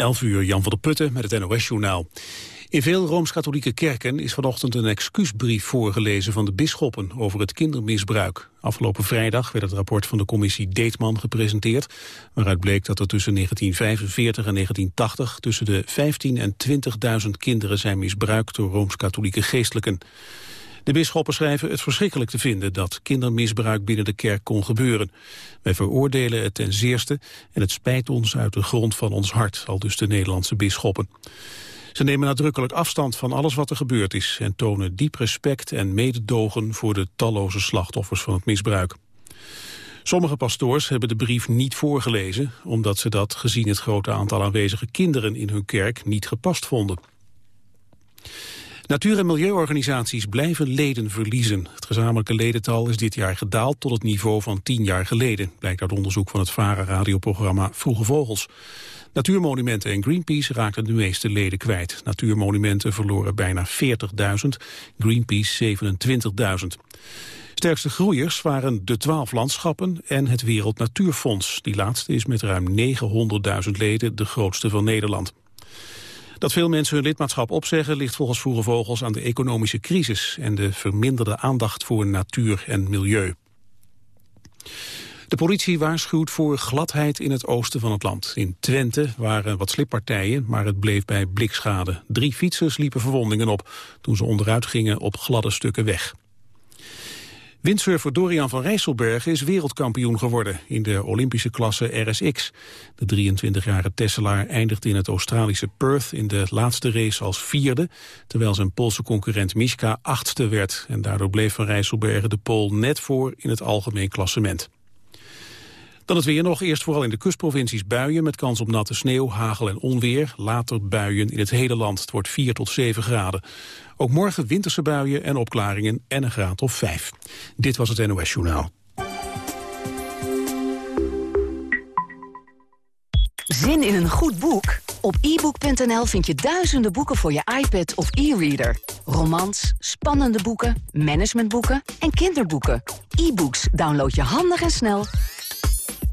11 uur, Jan van der Putten met het NOS-journaal. In veel Rooms-Katholieke kerken is vanochtend een excuusbrief voorgelezen van de bisschoppen over het kindermisbruik. Afgelopen vrijdag werd het rapport van de commissie Deetman gepresenteerd, waaruit bleek dat er tussen 1945 en 1980 tussen de 15 en 20.000 kinderen zijn misbruikt door Rooms-Katholieke geestelijken. De bisschoppen schrijven het verschrikkelijk te vinden dat kindermisbruik binnen de kerk kon gebeuren. Wij veroordelen het ten zeerste en het spijt ons uit de grond van ons hart, al dus de Nederlandse bisschoppen. Ze nemen nadrukkelijk afstand van alles wat er gebeurd is en tonen diep respect en mededogen voor de talloze slachtoffers van het misbruik. Sommige pastoors hebben de brief niet voorgelezen, omdat ze dat gezien het grote aantal aanwezige kinderen in hun kerk niet gepast vonden. Natuur- en milieuorganisaties blijven leden verliezen. Het gezamenlijke ledental is dit jaar gedaald tot het niveau van tien jaar geleden, blijkt uit onderzoek van het VARA-radioprogramma Vroege Vogels. Natuurmonumenten en Greenpeace raakten de meeste leden kwijt. Natuurmonumenten verloren bijna 40.000, Greenpeace 27.000. Sterkste groeiers waren de twaalf landschappen en het Wereld Natuurfonds. Die laatste is met ruim 900.000 leden de grootste van Nederland. Dat veel mensen hun lidmaatschap opzeggen ligt volgens Vroege Vogels aan de economische crisis en de verminderde aandacht voor natuur en milieu. De politie waarschuwt voor gladheid in het oosten van het land. In Twente waren wat slippartijen, maar het bleef bij blikschade. Drie fietsers liepen verwondingen op toen ze onderuit gingen op gladde stukken weg. Windsurfer Dorian van Rijsselbergen is wereldkampioen geworden in de Olympische klasse RSX. De 23-jarige Tesselaar eindigde in het Australische Perth in de laatste race als vierde, terwijl zijn Poolse concurrent Miska achtste werd. En daardoor bleef van Rijsselbergen de Pool net voor in het algemeen klassement. Dan het weer nog. Eerst vooral in de kustprovincies buien met kans op natte sneeuw, hagel en onweer. Later buien in het hele land. Het wordt 4 tot 7 graden. Ook morgen winterse buien en opklaringen en een graad of 5. Dit was het NOS Journaal. Zin in een goed boek? Op ebook.nl vind je duizenden boeken voor je iPad of e-reader. Romans, spannende boeken, managementboeken en kinderboeken. E-books download je handig en snel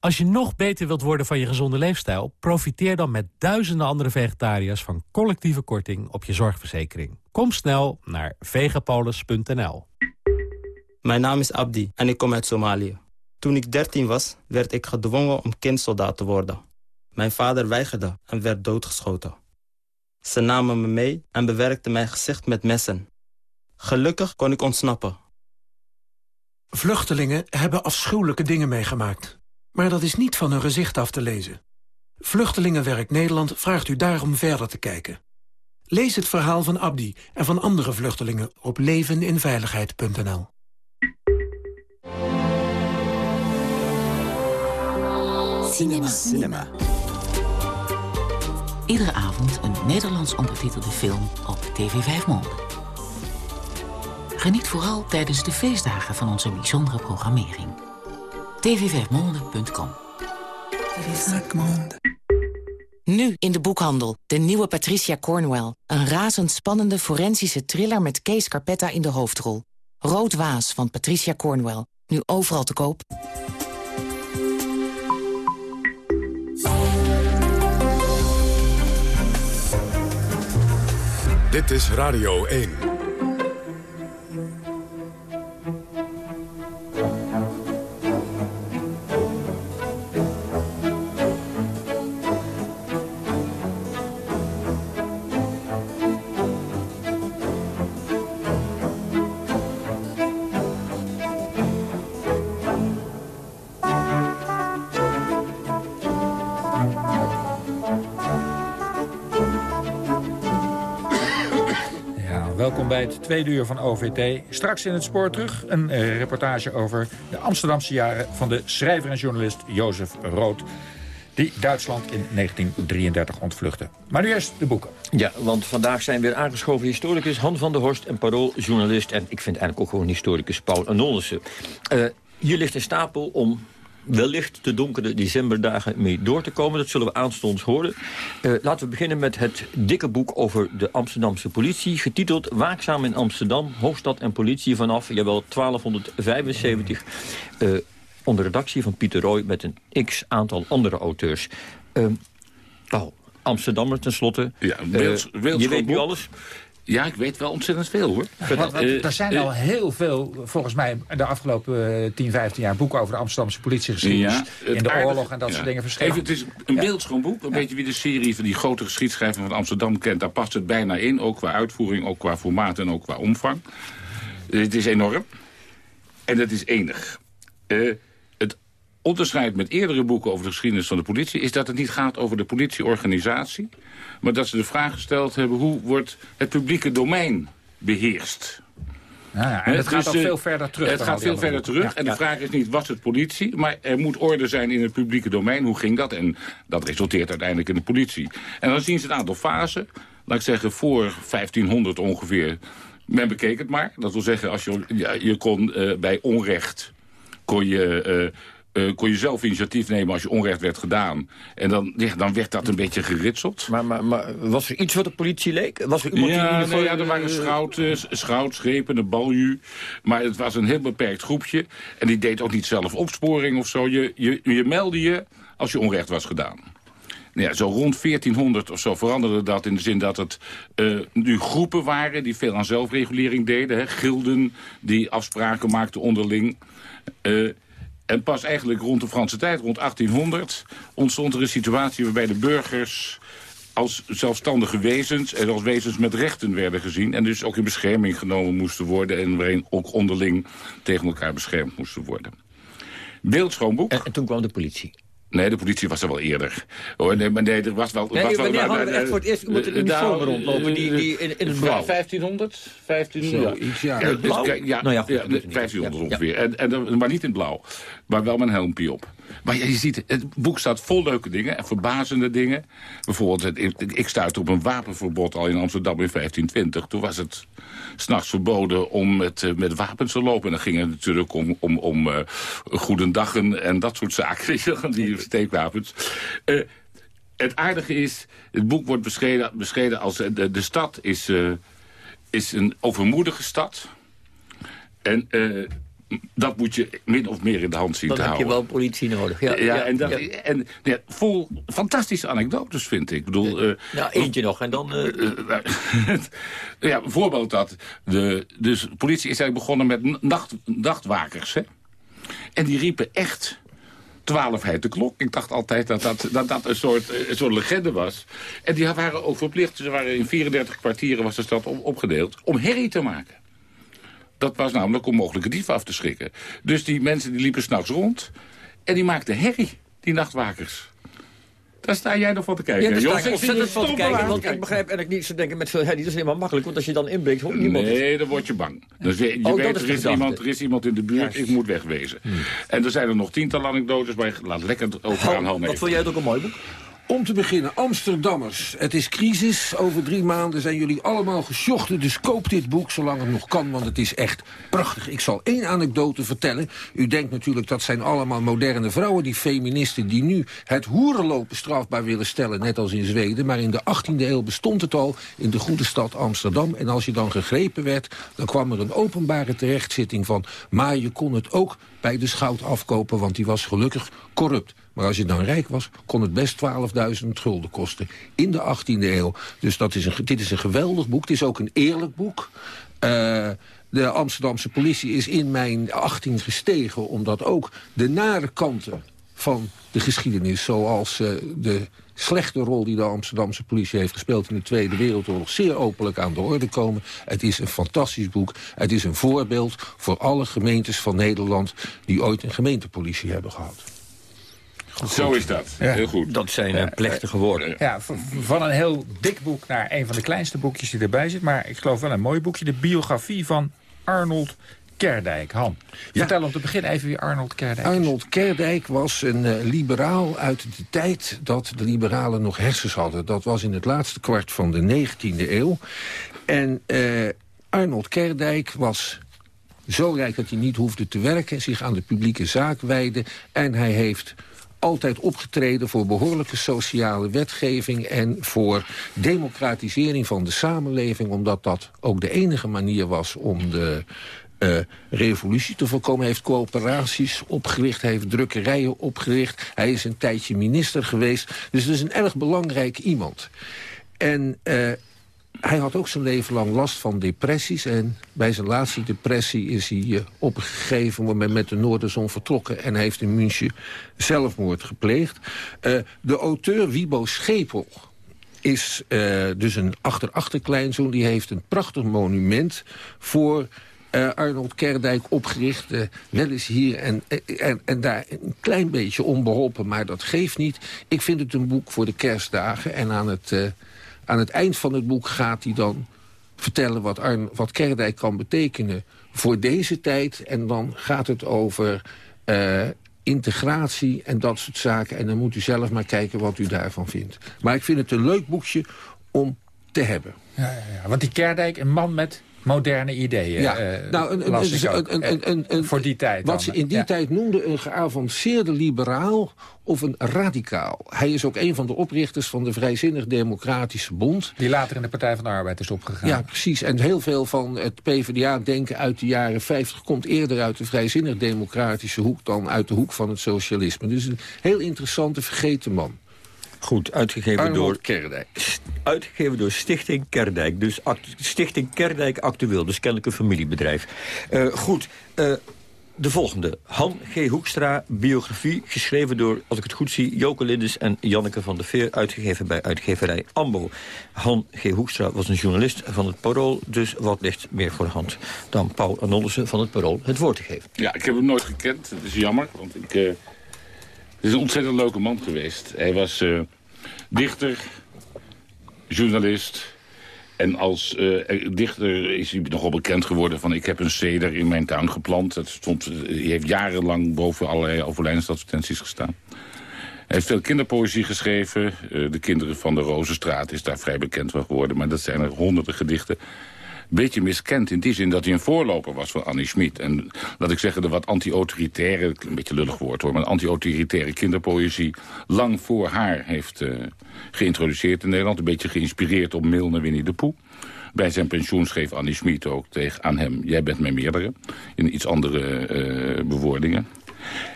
Als je nog beter wilt worden van je gezonde leefstijl... profiteer dan met duizenden andere vegetariërs... van collectieve korting op je zorgverzekering. Kom snel naar vegapolis.nl. Mijn naam is Abdi en ik kom uit Somalië. Toen ik 13 was, werd ik gedwongen om kindsoldaat te worden. Mijn vader weigerde en werd doodgeschoten. Ze namen me mee en bewerkten mijn gezicht met messen. Gelukkig kon ik ontsnappen. Vluchtelingen hebben afschuwelijke dingen meegemaakt. Maar dat is niet van hun gezicht af te lezen. Vluchtelingenwerk Nederland vraagt u daarom verder te kijken. Lees het verhaal van Abdi en van andere vluchtelingen op leveninveiligheid.nl. Cinema. Cinema. Iedere avond een Nederlands ondertitelde film op TV 5 Monde. Geniet vooral tijdens de feestdagen van onze bijzondere programmering. tv5monde.com Nu in de boekhandel, de nieuwe Patricia Cornwell. Een razendspannende forensische thriller met Kees Carpetta in de hoofdrol. Rood Waas van Patricia Cornwell. Nu overal te koop. Dit is Radio 1. Welkom bij het tweede uur van OVT. Straks in het spoor terug een eh, reportage over de Amsterdamse jaren... van de schrijver en journalist Jozef Rood die Duitsland in 1933 ontvluchtte. Maar nu eerst de boeken. Ja, want vandaag zijn weer aangeschoven historicus Han van der Horst... en parooljournalist en ik vind eigenlijk ook gewoon historicus Paul Anonissen. Eh, hier ligt een stapel om wellicht de donkere decemberdagen mee door te komen. Dat zullen we aanstonds horen. Uh, laten we beginnen met het dikke boek over de Amsterdamse politie... getiteld Waakzaam in Amsterdam, hoofdstad en politie vanaf, jawel, 1275... Uh, onder redactie van Pieter Roy met een x-aantal andere auteurs. Uh, Amsterdammer tenslotte. Ja, Wales, je weet nu alles. Ja, ik weet wel ontzettend veel, hoor. Uh, er zijn al heel veel, volgens mij, de afgelopen 10, 15 jaar... boeken over de Amsterdamse politiegeschiedenis. Ja, in de oorlog en dat soort dingen verschenen. Even, het is een beeldschoon boek. Een beetje wie de serie van die grote geschiedschrijving van Amsterdam kent. Daar past het bijna in, ook qua uitvoering, ook qua formaat en ook qua omvang. Het is enorm. En het is enig. Uh, onderscheid met eerdere boeken over de geschiedenis van de politie... is dat het niet gaat over de politieorganisatie... maar dat ze de vraag gesteld hebben... hoe wordt het publieke domein beheerst? Ja, ja, en het gaat dus, al veel verder terug. Het gaat veel verder terug. Ja, en de vraag is niet, was het politie? Maar er moet orde zijn in het publieke domein. Hoe ging dat? En dat resulteert uiteindelijk in de politie. En dan zien ze een aantal fasen. Laat ik zeggen, voor 1500 ongeveer. Men bekeek het maar. Dat wil zeggen, als je, ja, je kon uh, bij onrecht... kon je... Uh, uh, kon je zelf initiatief nemen als je onrecht werd gedaan. En dan, dan werd dat een beetje geritseld. Maar, maar, maar was er iets wat de politie leek? Was er iemand ja, die nee, ja, er waren schouten, schepen, een balju. Maar het was een heel beperkt groepje. En die deed ook niet zelf opsporing of zo. Je, je, je meldde je als je onrecht was gedaan. Nou ja, zo rond 1400 of zo veranderde dat in de zin dat het uh, nu groepen waren... die veel aan zelfregulering deden. Hè, gilden die afspraken maakten onderling... Uh, en pas eigenlijk rond de Franse tijd, rond 1800... ontstond er een situatie waarbij de burgers als zelfstandige wezens... en als wezens met rechten werden gezien... en dus ook in bescherming genomen moesten worden... en waarin ook onderling tegen elkaar beschermd moesten worden. Beeldschoon boek. En, en toen kwam de politie. Nee, de politie was er wel eerder. Oh, nee, maar nee, er was wel... Nee, was wanneer hadden we echt voor het eerst iemand in uniform rondlopen? Die, die in, in het blauw? 1500? 1500, ja. ja. blauw? Ja, nou ja, goed, ja 1500 ongeveer. En, en, maar niet in blauw. Maar wel een helmpje op. Maar je ziet, het boek staat vol leuke dingen en verbazende dingen. Bijvoorbeeld, ik stuitte op een wapenverbod al in Amsterdam in 1520. Toen was het s'nachts verboden om met, uh, met wapens te lopen. En dan ging het natuurlijk om, om, om uh, goedendagen en dat soort zaken, die steekwapens. Uh, het aardige is, het boek wordt beschreven, beschreven als... De, de stad is, is een overmoedige stad... En dat moet je min of meer in de hand zien Dan te houden. Dan heb je wel politie nodig. Ja, ja, en, dat, en ja, vol fantastische anekdotes, vind ik. ik bedoel, uh, ja, eentje nog en dan... Uh... ja, bijvoorbeeld dat de, dus de politie is eigenlijk begonnen met nacht, nachtwakers. Hè? En die riepen echt twaalfheid de klok. Ik dacht altijd dat dat, dat, dat een, soort, een soort legende was. En die waren ook verplicht, ze waren in 34 kwartieren was de stad opgedeeld, om herrie te maken. Dat was namelijk om mogelijke dieven af te schrikken. Dus die mensen die liepen s'nachts rond en die maakten herrie, die nachtwakers. Daar sta jij nog van te kijken. Ja, daar sta ik ontzettend van te kijken. Want ik begrijp eigenlijk niet, ze denken met veel herrie, dat is helemaal makkelijk. Want als je dan inbreekt, hoort niemand Nee, dan word je bang. Je, je oh, weet, er is, iemand, er is iemand in de buurt, ik moet wegwezen. Hmm. En er zijn er nog tientallen anekdotes, maar laat lekker over aan handen. Wat vond jij het ook een mooi boek? Om te beginnen, Amsterdammers. Het is crisis. Over drie maanden zijn jullie allemaal gesjochten. Dus koop dit boek zolang het nog kan, want het is echt prachtig. Ik zal één anekdote vertellen. U denkt natuurlijk dat zijn allemaal moderne vrouwen, die feministen... die nu het hoerenlopen strafbaar willen stellen, net als in Zweden. Maar in de 18e eeuw bestond het al in de goede stad Amsterdam. En als je dan gegrepen werd, dan kwam er een openbare terechtzitting van... maar je kon het ook bij de schout afkopen, want die was gelukkig corrupt. Maar als je dan rijk was, kon het best 12.000 gulden kosten. In de 18e eeuw. Dus dat is een, dit is een geweldig boek. Het is ook een eerlijk boek. Uh, de Amsterdamse politie is in mijn 18 gestegen... omdat ook de nare kanten van de geschiedenis... zoals uh, de slechte rol die de Amsterdamse politie heeft gespeeld... in de Tweede Wereldoorlog zeer openlijk aan de orde komen. Het is een fantastisch boek. Het is een voorbeeld voor alle gemeentes van Nederland... die ooit een gemeentepolitie hebben gehad. Zo is dat. Heel goed. Dat zijn uh, plechtige woorden. Ja, van een heel dik boek naar een van de kleinste boekjes die erbij zit. Maar ik geloof wel een mooi boekje. De biografie van Arnold Kerdijk. Han, vertel om te beginnen even wie Arnold Kerdijk is. Arnold Kerdijk was een uh, liberaal uit de tijd dat de liberalen nog hersens hadden. Dat was in het laatste kwart van de 19e eeuw. En uh, Arnold Kerdijk was zo rijk dat hij niet hoefde te werken... zich aan de publieke zaak wijde. En hij heeft altijd opgetreden voor behoorlijke sociale wetgeving... en voor democratisering van de samenleving... omdat dat ook de enige manier was om de uh, revolutie te voorkomen. Heeft coöperaties opgericht, heeft drukkerijen opgericht. Hij is een tijdje minister geweest. Dus het is een erg belangrijk iemand. En uh, hij had ook zijn leven lang last van depressies. En bij zijn laatste depressie is hij uh, op een gegeven moment met de Noorderzon vertrokken. En hij heeft in München zelfmoord gepleegd. Uh, de auteur Wiebo Schepel is uh, dus een achter-achterkleinzoon. Die heeft een prachtig monument voor Arnold Kerdijk opgericht. Wel eens hier en, en, en daar een klein beetje onbeholpen, maar dat geeft niet. Ik vind het een boek voor de kerstdagen. En aan het, aan het eind van het boek gaat hij dan vertellen wat, wat Kerdijk kan betekenen voor deze tijd. En dan gaat het over integratie en dat soort zaken. En dan moet u zelf maar kijken wat u daarvan vindt. Maar ik vind het een leuk boekje om te hebben. Ja, ja, ja. Want die Kerdijk, een man met moderne ideeën. Ja, uh, nou, een, een, een, een, voor die tijd. Wat ze in die ja. tijd noemden een geavanceerde liberaal of een radicaal. Hij is ook een van de oprichters van de Vrijzinnig Democratische Bond. Die later in de Partij van de Arbeid is opgegaan. Ja, precies. En heel veel van het PvdA-denken uit de jaren 50... komt eerder uit de Vrijzinnig Democratische hoek... dan uit de hoek van het socialisme. Dus een heel interessante, vergeten man. Goed, uitgegeven Arnold door... Kerdijk. Uitgegeven door Stichting Kerdijk. Dus Stichting Kerdijk Actueel, dus kennelijk een familiebedrijf. Uh, goed, uh, de volgende. Han G. Hoekstra, biografie, geschreven door, als ik het goed zie... Joke Lindes en Janneke van der Veer, uitgegeven bij uitgeverij Ambo. Han G. Hoekstra was een journalist van het Parool... dus wat ligt meer voor de hand dan Paul Arnoldussen van het Parool het woord te geven. Ja, ik heb hem nooit gekend. Het is jammer, want ik... Uh... Het is een ontzettend leuke man geweest. Hij was uh, dichter, journalist... En als uh, dichter is hij nogal bekend geworden van... ik heb een ceder in mijn tuin geplant. Dat stond, hij heeft jarenlang boven allerlei overlijdensadvertenties gestaan. Hij heeft veel kinderpoëzie geschreven. De Kinderen van de Rozenstraat is daar vrij bekend van geworden. Maar dat zijn er honderden gedichten beetje miskend in die zin dat hij een voorloper was van Annie Schmid. En laat ik zeggen, de wat anti-autoritaire, een beetje lullig woord hoor... maar anti-autoritaire kinderpoëzie lang voor haar heeft uh, geïntroduceerd in Nederland. Een beetje geïnspireerd op Milne Winnie de Poe. Bij zijn pensioen schreef Annie Schmid ook tegen aan hem... jij bent mijn meerdere, in iets andere uh, bewoordingen.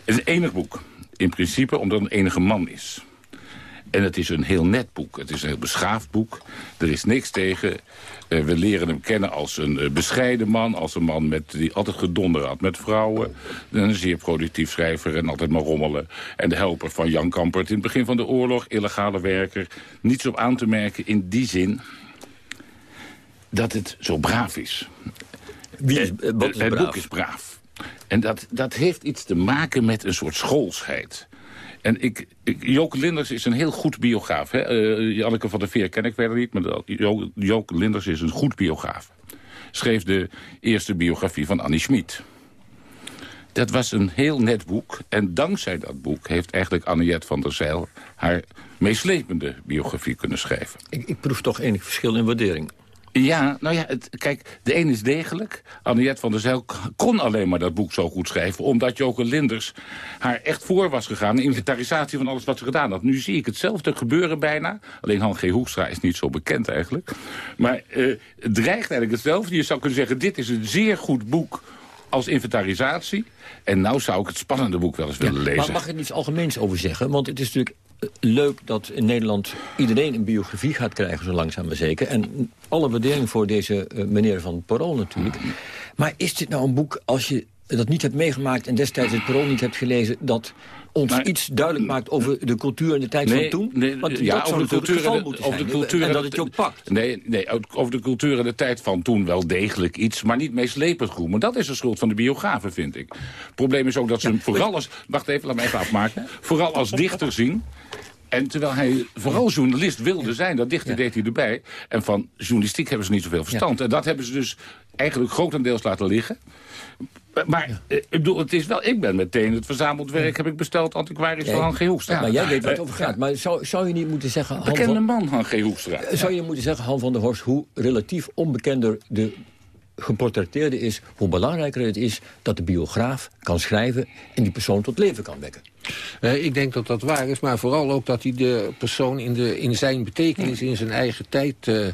Het is een enig boek, in principe omdat het een enige man is... En het is een heel net boek. Het is een heel beschaafd boek. Er is niks tegen. Uh, we leren hem kennen als een uh, bescheiden man. Als een man met, die altijd gedonder had met vrouwen. Een zeer productief schrijver en altijd maar rommelen. En de helper van Jan Kampert in het begin van de oorlog. Illegale werker. Niets op aan te merken in die zin dat het zo braaf is. Wie is, het boek is braaf. En dat, dat heeft iets te maken met een soort schoolsheid. En ik, ik, Linders is een heel goed biograaf. Hè? Uh, Janneke van der Veer ken ik verder niet, maar Joke, Linders is een goed biograaf. Schreef de eerste biografie van Annie Schmid. Dat was een heel net boek. En dankzij dat boek heeft eigenlijk Anniette van der Zijl... haar meeslepende biografie kunnen schrijven. Ik, ik proef toch enig verschil in waardering. Ja, nou ja, het, kijk, de een is degelijk. Anniette van der Zijl kon alleen maar dat boek zo goed schrijven... omdat Joke Linders haar echt voor was gegaan... inventarisatie van alles wat ze gedaan had. Nu zie ik hetzelfde gebeuren bijna. Alleen Han G. Hoekstra is niet zo bekend eigenlijk. Maar uh, het dreigt eigenlijk hetzelfde. Je zou kunnen zeggen, dit is een zeer goed boek als inventarisatie. En nou zou ik het spannende boek wel eens willen lezen. Maar mag ik er iets algemeens over zeggen? Want het is natuurlijk leuk dat in Nederland iedereen een biografie gaat krijgen, zo langzaam maar zeker. En alle waardering voor deze uh, meneer van Parool natuurlijk. Maar is dit nou een boek, als je dat niet hebt meegemaakt... en destijds het parool niet hebt gelezen... dat ons iets duidelijk maakt over de cultuur en de tijd van toen? Nee, Want ja, dat zou over de natuurlijk cultuur, het geval de, moeten over de cultuur en dat het je ook pakt. Nee, nee, over de cultuur en de tijd van toen wel degelijk iets, maar niet meeslepend goed. Maar dat is de schuld van de biografen, vind ik. Het probleem is ook dat ze hem vooral als... Wacht even, laat me even afmaken. Vooral als dichter zien. En terwijl hij vooral journalist wilde zijn, dat dichter deed hij erbij. En van journalistiek hebben ze niet zoveel verstand. En dat hebben ze dus eigenlijk grotendeels laten liggen. Maar eh, ik bedoel, het is wel, ik ben meteen het verzameld werk heb ik besteld antiquarisch van Han G. Hoekstra. Maar jij weet waar het Eh, over gaat. Maar zou, zou je niet moeten zeggen... Han Bekende van- man, Han G. Hoekstra. Zou je moeten zeggen, Han van der Horst, hoe relatief onbekender de geportretteerde is... hoe belangrijker het is dat de biograaf kan schrijven... en die persoon tot leven kan wekken. Eh, ik denk dat dat waar is, maar vooral ook dat hij de persoon in, de, in zijn betekenis, in zijn eigen tijd eh,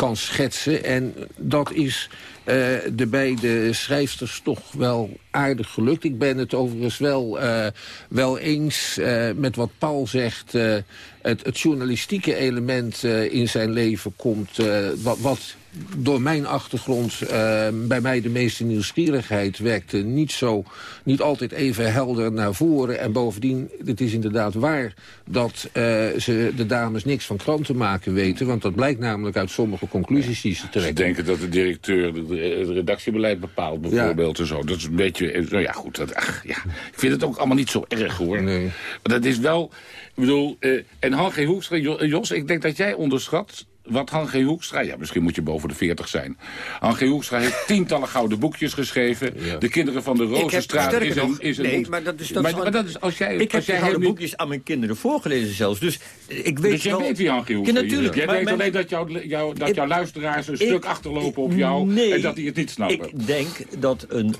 kan schetsen. En dat is eh, de beide schrijfsters toch wel aardig gelukt. Ik ben het overigens wel, eh, wel eens eh, met wat Paul zegt. het, het journalistieke element in zijn leven komt, wat, wat door mijn achtergrond eh, bij mij de meeste nieuwsgierigheid wekte. Niet, zo, niet altijd even helder naar voren. En bovendien, het is inderdaad waar dat eh, ze de dames niks van kranten maken weten. Want dat blijkt namelijk uit sommige conclusies die ze Ze trekken. denken dat de directeur het redactiebeleid bepaalt, bijvoorbeeld. En zo. Dat is een beetje... eh, Nou ja, goed. Dat, ach, ja. Ik vind het ook allemaal niet zo erg, hoor. Nee. Maar dat is wel... Ik bedoel... en Han G. Hoekstra... Jo- Jos, ik denk dat jij onderschat... Wat Han G. Hoekstra... Ja, misschien moet je boven de 40 zijn. Han G. Hoekstra heeft tientallen gouden boekjes geschreven. De kinderen van de Rozenstraat is een... Is een nee, maar dat is- dat maar, dat is als jij... Ik heb als jij oude hem niet- boekjes aan mijn kinderen voorgelezen zelfs. Dus ik weet dus jij wel... weet wie Han G. Hoekstra is. natuurlijk. Jij maar weet alleen dat, jouw, jouw, dat Ik- jouw luisteraars een ik- stuk achterlopen op jou... Nee, en dat die het niet snappen. Ik denk dat een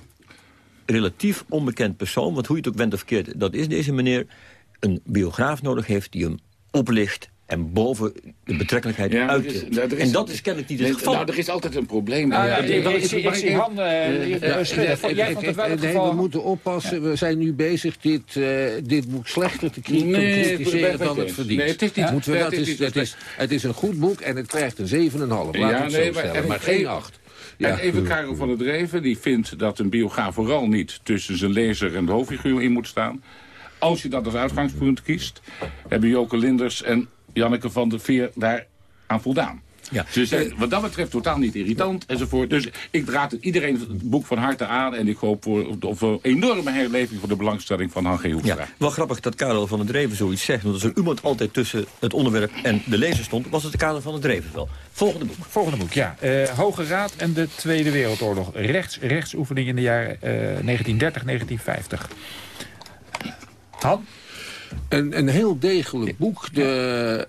relatief onbekend persoon... want hoe je het ook bent of keert, dat is deze meneer... een biograaf nodig heeft die hem oplicht... en boven de betrekkelijkheid Ja, uit. is- is- en dat is kennelijk niet het Nee, geval. Nou, er is altijd een probleem. Nou ja, Ja, ik, wel ik, ik ik zie even- Han eh, Ja, nee, we moeten oppassen. We zijn nu bezig dit, eh, dit boek slechter te kritiseren dan het verdient. Nee, het is niet- Moeten we dat het is het, is, het is een goed boek en het krijgt een 7,5. Laat Ja, het nee, zo maar- stellen. en- Maar geen en- 8. En even Karel van der Dreven, die vindt dat een biograaf vooral niet tussen zijn lezer en de hoofdfiguur in moet staan. Als je dat als uitgangspunt kiest, hebben Joke Linders en Janneke van der Veer daar aan voldaan. Ja. Ze zijn wat dat betreft totaal niet irritant enzovoort. Dus ik draad iedereen het boek van harte aan en ik hoop voor, voor een enorme herleving voor de belangstelling van Han G. Hoekstra. Ja, wel grappig dat Karel van der Dreven zoiets zegt. Want als er iemand altijd tussen het onderwerp en de lezer stond... was het de Karel van der Dreven wel. Volgende boek. Volgende boek, ja. Eh, Hoge Raad en de Tweede Wereldoorlog. Rechts, rechtsoefening in de jaren eh, 1930, 1950. Han? Een, een heel degelijk boek. De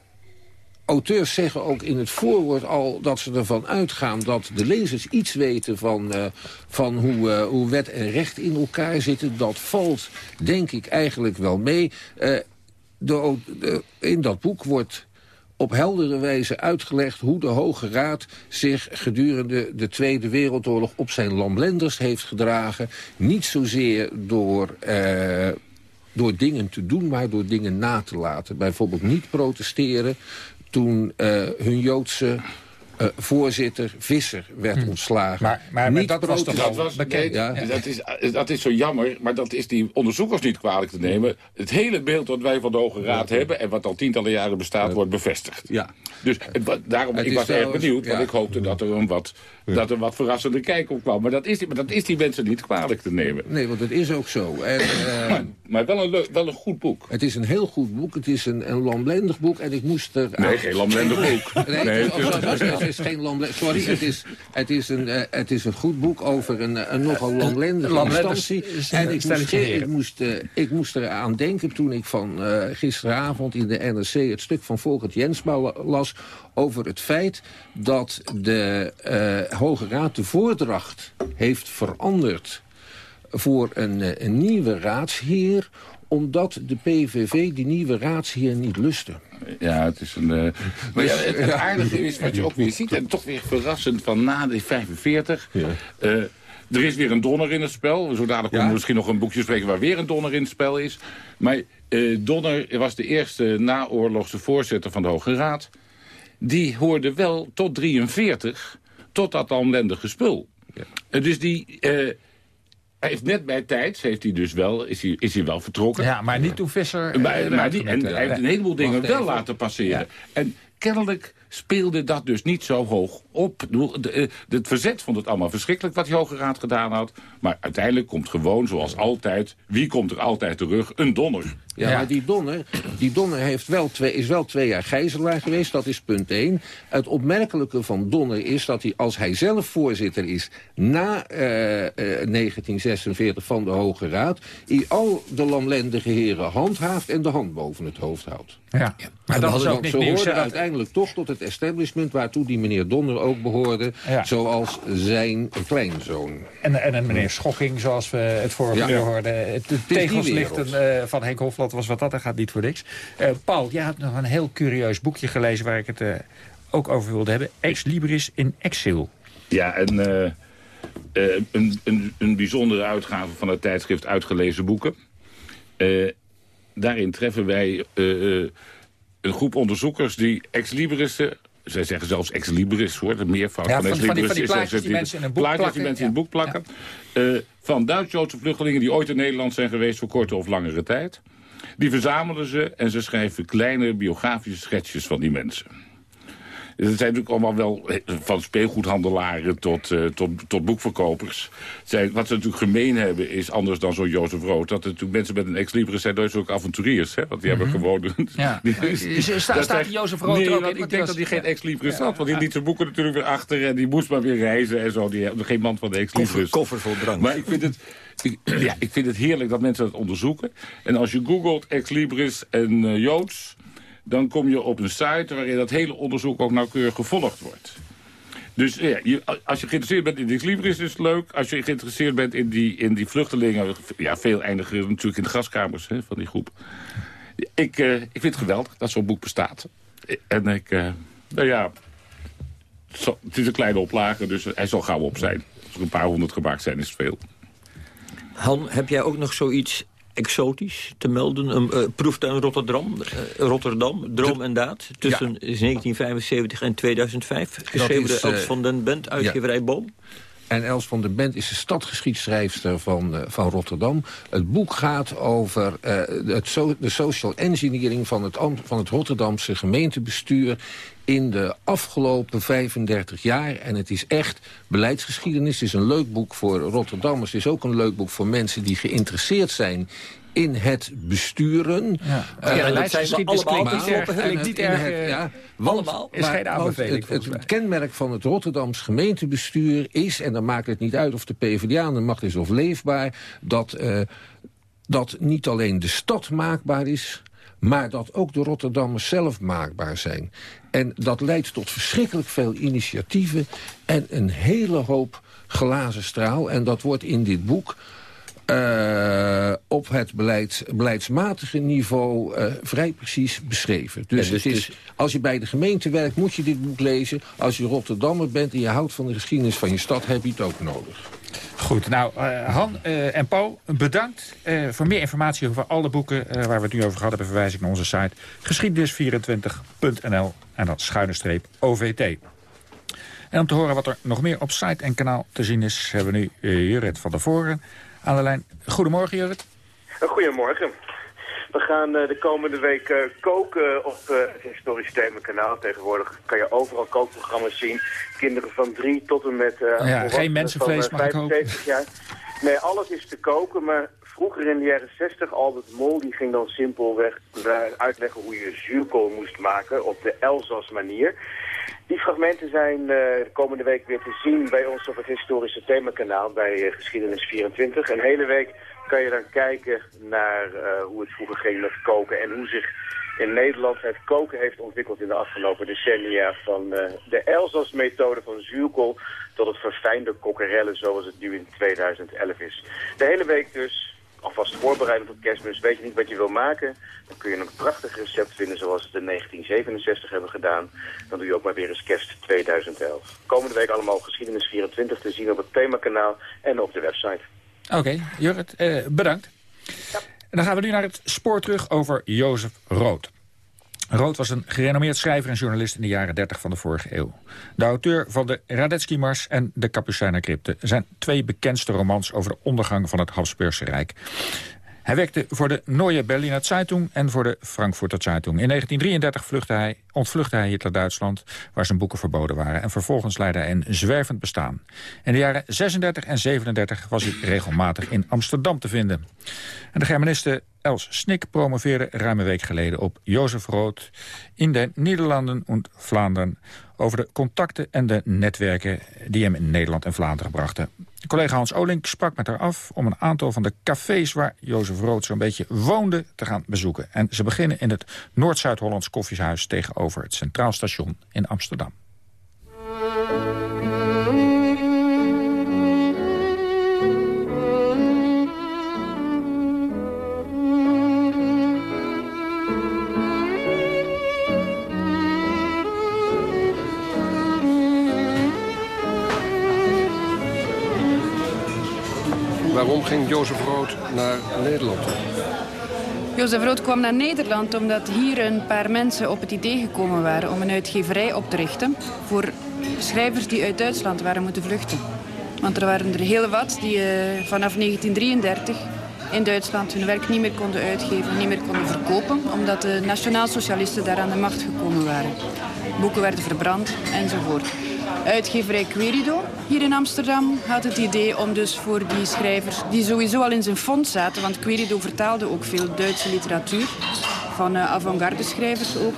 auteurs zeggen ook in het voorwoord al dat ze ervan uitgaan... dat de lezers iets weten van, eh, van hoe, eh, hoe wet en recht in elkaar zitten. Dat valt, denk ik, eigenlijk wel mee. Eh, de, in dat boek wordt op heldere wijze uitgelegd hoe de Hoge Raad zich gedurende de Tweede Wereldoorlog op zijn lamlenders heeft gedragen. Niet zozeer door, door dingen te doen, maar door dingen na te laten. Bijvoorbeeld niet protesteren toen eh, hun Joodse eh, voorzitter Visser werd ontslagen. Maar, maar, dat was toch wel Dat, was, bekend? nee, Ja. dat, is, dat is zo jammer, maar dat is die onderzoekers niet kwalijk te nemen. Het hele beeld wat wij van de Hoge Raad hebben... en wat al tientallen jaren bestaat, wordt bevestigd. Ja. Dus het daarom, Het ik was erg benieuwd, want ik hoopte dat er een wat, dat er wat verrassende kijk op kwam. Maar dat is die, maar dat is die mensen niet kwalijk te nemen. Nee, want het is ook zo. En, eh, Maar, maar wel, een wel een goed boek. het is een heel goed boek. Het is een, een lamlendig boek. En ik moest er... Nee, geen lamlendig boek. Nee, Nee, het, is, geen lamlendig... Sorry, het is, het, is een, eh, het is een goed boek over een, een nogal lamlendige Lamlendig instantie. En ik moest, ik, moest, eh, ik moest eraan denken toen ik van eh, gisteravond in de NRC... het stuk van Volkert Jensbouw las over het feit... dat de eh, Hoge Raad de voordracht heeft veranderd voor een, eh, een nieuwe raadsheer omdat de PVV die nieuwe raadsheer niet lustte. Ja, het is een... eh, maar ja, het, het aardige is wat je ook weer ziet... en toch weer verrassend van na de 45... eh, er is weer een donner in het spel. Zo dadelijk kunnen we misschien nog een boekje spreken... waar weer een donner in het spel is. Maar eh, Donner was de eerste naoorlogse voorzitter van de Hoge Raad. Die hoorde wel tot 43, tot dat lamlendige spul. Eh, dus die... hij heeft net bij tijd, heeft hij dus wel, is, hij, is hij wel vertrokken. Ja, maar niet toen Visser... Maar, eh, maar die, en hij heeft een heleboel dingen wel laten passeren. En kennelijk speelde dat dus niet zo hoog op. Eh, de- Het verzet vond het allemaal verschrikkelijk wat die Hoge Raad gedaan had. Maar uiteindelijk komt gewoon, zoals altijd... wie komt er altijd terug? Een donner. Ja, maar die Donner, die Donner heeft wel twee, is wel twee jaar gijzelaar geweest. Dat is punt één. Het opmerkelijke van Donner is dat hij, als hij zelf voorzitter is... na eh, eh, 1946 van de Hoge Raad... hij al de lamlendige heren handhaaft en de hand boven het hoofd houdt. Ja. Maar dat is ook niet ze nieuws. uiteindelijk toch tot het establishment... waartoe die meneer Donner ook behoorde... Ja. zoals zijn kleinzoon. En, en een meneer Schokking, zoals we het vorige Ja. uur hoorden. Het, de die tegelslichten eh, van Henk Hofland was wat dat er gaat niet voor niks. Eh, Paul, jij had nog een heel curieus boekje gelezen... waar ik het eh, ook over wilde hebben. Ex Libris in Exil. Ja, en eh, eh, een, een, een bijzondere uitgave van het tijdschrift Uitgelezen Boeken. Eh, daarin treffen wij eh, eh, een groep onderzoekers die ex-librissen... zij zeggen zelfs ex-libris, hoor, het meervoud Ja, van van- van die- ex-libris. van die is plaatjes die ex-libris. mensen in een boek Plaatjes plakken, die mensen in het boek plakken. Eh, van Duits-Joodse vluchtelingen die ooit in Nederland zijn geweest... voor korte of langere tijd. Die verzamelen ze en ze schrijven kleine biografische schetsjes van die mensen. Het zijn natuurlijk allemaal wel eh, van speelgoedhandelaren tot, eh, tot, tot boekverkopers. Zijn, wat ze natuurlijk gemeen hebben is, anders dan zo'n Jozef Rood... dat er natuurlijk mensen met een ex-libris zijn nooit ook avonturiers. Hè? Want die hebben gewoon... Ja. die- staat- zijn- Jozef Rood nee, er ook want in? Ik denk die dat hij geen ex-libris had. Want die liet zijn boeken natuurlijk weer achter... en die moest maar weer reizen en zo. Die had geen man van de ex-libris. Koffer vol drank. Maar ik vind het... Ik, ja, ik vind het heerlijk dat mensen dat onderzoeken. En als je googelt ex-libris en eh, Joods... dan kom je op een site waarin dat hele onderzoek ook nauwkeurig gevolgd wordt. Dus ja, je, als je geïnteresseerd bent in die libris is het leuk. Als je geïnteresseerd bent in die, in die vluchtelingen... ja, veel eindigen natuurlijk in de gaskamers hè, van die groep. Ik, eh, ik vind het geweldig dat zo'n boek bestaat. En ik, eh, nou ja... het is een kleine oplage, dus hij zal gauw op zijn. Als er een paar honderd gemaakt zijn, is het veel. Han, heb jij ook nog zoiets exotisch te melden? Een eh, proeftuin Rotterdam, eh, Rotterdam, Droom en Daad... tussen 1975 en 2005. Geschreven door Els van den Bent, uitgeverij Boom. En Els van der Bent is de stadgeschiedschrijfster van, eh, van Rotterdam. Het boek gaat over het so- de social engineering van het, van het Rotterdamse gemeentebestuur in de afgelopen 35 jaar. En het is echt beleidsgeschiedenis. Het is een leuk boek voor Rotterdammers. Het is ook een leuk boek voor mensen die geïnteresseerd zijn in het besturen. Ja. Leidsgeschiedenis dat zijn we klinkt niet allemaal. erg- het- niet erg, het- eh, ja, want- allemaal. Is geen maar- aanbeveling, Het, kenmerk van het Rotterdams gemeentebestuur is... en dan maakt het niet uit of de PvdA aan de macht is of leefbaar... dat, eh, dat niet alleen de stad maakbaar is... maar dat ook de Rotterdammers zelf maakbaar zijn. En dat leidt tot verschrikkelijk veel initiatieven... en een hele hoop glazen straal. En dat wordt in dit boek... eh, op het beleid, beleidsmatige niveau eh, vrij precies beschreven. Dus, Ja, dus het is, als je bij de gemeente werkt, moet je dit boek lezen. Als je Rotterdammer bent en je houdt van de geschiedenis van je stad... heb je het ook nodig. Goed, nou, eh, Han eh, en Paul, bedankt. Eh, voor meer informatie over alle boeken waar we het nu over gehad hebben... verwijs ik naar onze site geschiedenis24.nl en dan schuine streep OVT. En om te horen wat er nog meer op site en kanaal te zien is... hebben we nu Jurrit van der Voren aan de lijn. Goedemorgen, Jurrit. Goedemorgen. We gaan uh, de komende week uh, koken op uh, het historische themakanaal. Tegenwoordig kan je overal kookprogramma's zien. Kinderen van drie tot en met... ja, geen mensenvlees, van, mag ik hopen. jaar. Nee, alles is te koken, maar vroeger in de jaren 60, Albert Mol, die ging dan simpelweg uitleggen hoe je zuurkool moest maken op de Elzas manier. Die fragmenten zijn uh, de komende week weer te zien bij ons op het historische themakanaal bij uh, Geschiedenis 24. Een hele week kan je dan kijken naar uh, hoe het vroeger ging met koken en hoe zich in Nederland het koken heeft ontwikkeld in de afgelopen decennia. Van de Elzas-methode van zuurkool tot het verfijnde kokkerellen zoals het nu in 2011 is. De hele week dus alvast voorbereidend op kerstmis, weet je niet wat je wil maken, dan kun je een prachtig recept vinden zoals we het in 1967 hebben gedaan. Dan doe je ook maar weer eens kerst 2011. Komende week allemaal geschiedenis 24 te zien op het themakanaal en op de website. Oké, okay, Jurrit, eh, bedankt. Ja. En dan gaan we nu naar het spoor terug over Jozef Rood. Rood was een gerenommeerd schrijver en journalist in de jaren 30 van de vorige eeuw. De auteur van de Radetzky-mars en de Kapucijner-crypte... zijn twee bekendste romans over de ondergang van het Habsburgse Rijk. Hij werkte voor de Neue Berliner Zeitung en voor de Frankfurter Zeitung. In 1933 vluchtte hij, ontvluchtte hij Hitler-Duitsland, waar zijn boeken verboden waren. En vervolgens leidde hij een zwervend bestaan. In de jaren 36 en 37 was hij regelmatig in Amsterdam te vinden. En de Germaniste Els Snik promoveerde ruim een week geleden op Jozef Rood... in de Nederlanden en Vlaanderen over de contacten en de netwerken die hem in Nederland en Vlaanderen brachten. Collega Hans Olink sprak met haar af om een aantal van de cafés waar Jozef Rood zo'n beetje woonde te gaan bezoeken. En ze beginnen in het Noord-Zuid-Hollands Koffiehuis tegenover het Centraal Station in Amsterdam. Waarom ging Jozef Rood naar Nederland? Jozef Rood kwam naar Nederland omdat hier een paar mensen op het idee gekomen waren om een uitgeverij op te richten voor schrijvers die uit Duitsland waren moeten vluchten. Want er waren er heel wat die uh, vanaf 1933 in Duitsland hun werk niet meer konden uitgeven, niet meer konden verkopen, omdat de nationaalsocialisten daar aan de macht gekomen waren. Boeken werden verbrand enzovoort. Uitgeverij Querido hier in Amsterdam had het idee om dus voor die schrijvers... die sowieso al in zijn fonds zaten, want Querido vertaalde ook veel Duitse literatuur... van uh, avant-garde schrijvers ook.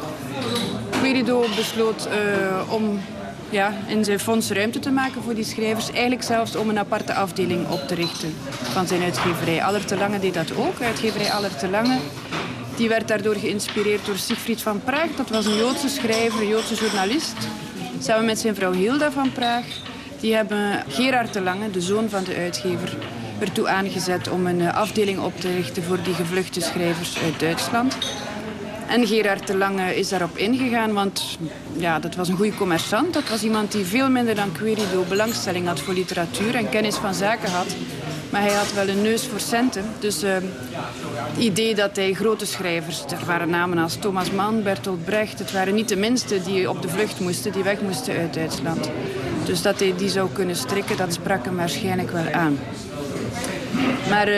Querido besloot uh, om ja, in zijn fonds ruimte te maken voor die schrijvers. Eigenlijk zelfs om een aparte afdeling op te richten van zijn uitgeverij. Aller Lange deed dat ook. Uitgeverij Aller Lange die werd daardoor geïnspireerd door Siegfried van Praag. Dat was een Joodse schrijver, Joodse journalist samen met zijn vrouw Hilda van Praag. Die hebben Gerard de Lange, de zoon van de uitgever, ertoe aangezet om een eh, afdeling op te richten voor die gevluchte schrijvers uit Duitsland. En Gerard de Lange is daarop ingegaan, want ja, dat was een goede commerçant. Dat was iemand die veel minder dan Querido belangstelling had voor literatuur en kennis van zaken had. Maar hij had wel een neus voor centen. Dus uh, het idee dat hij grote schrijvers... Er waren namen als Thomas Mann, Bertolt Brecht. Het waren niet de minste die op de vlucht moesten, die weg moesten uit Duitsland. Dus dat hij die zou kunnen strikken, dat sprak hem waarschijnlijk wel aan. Maar uh,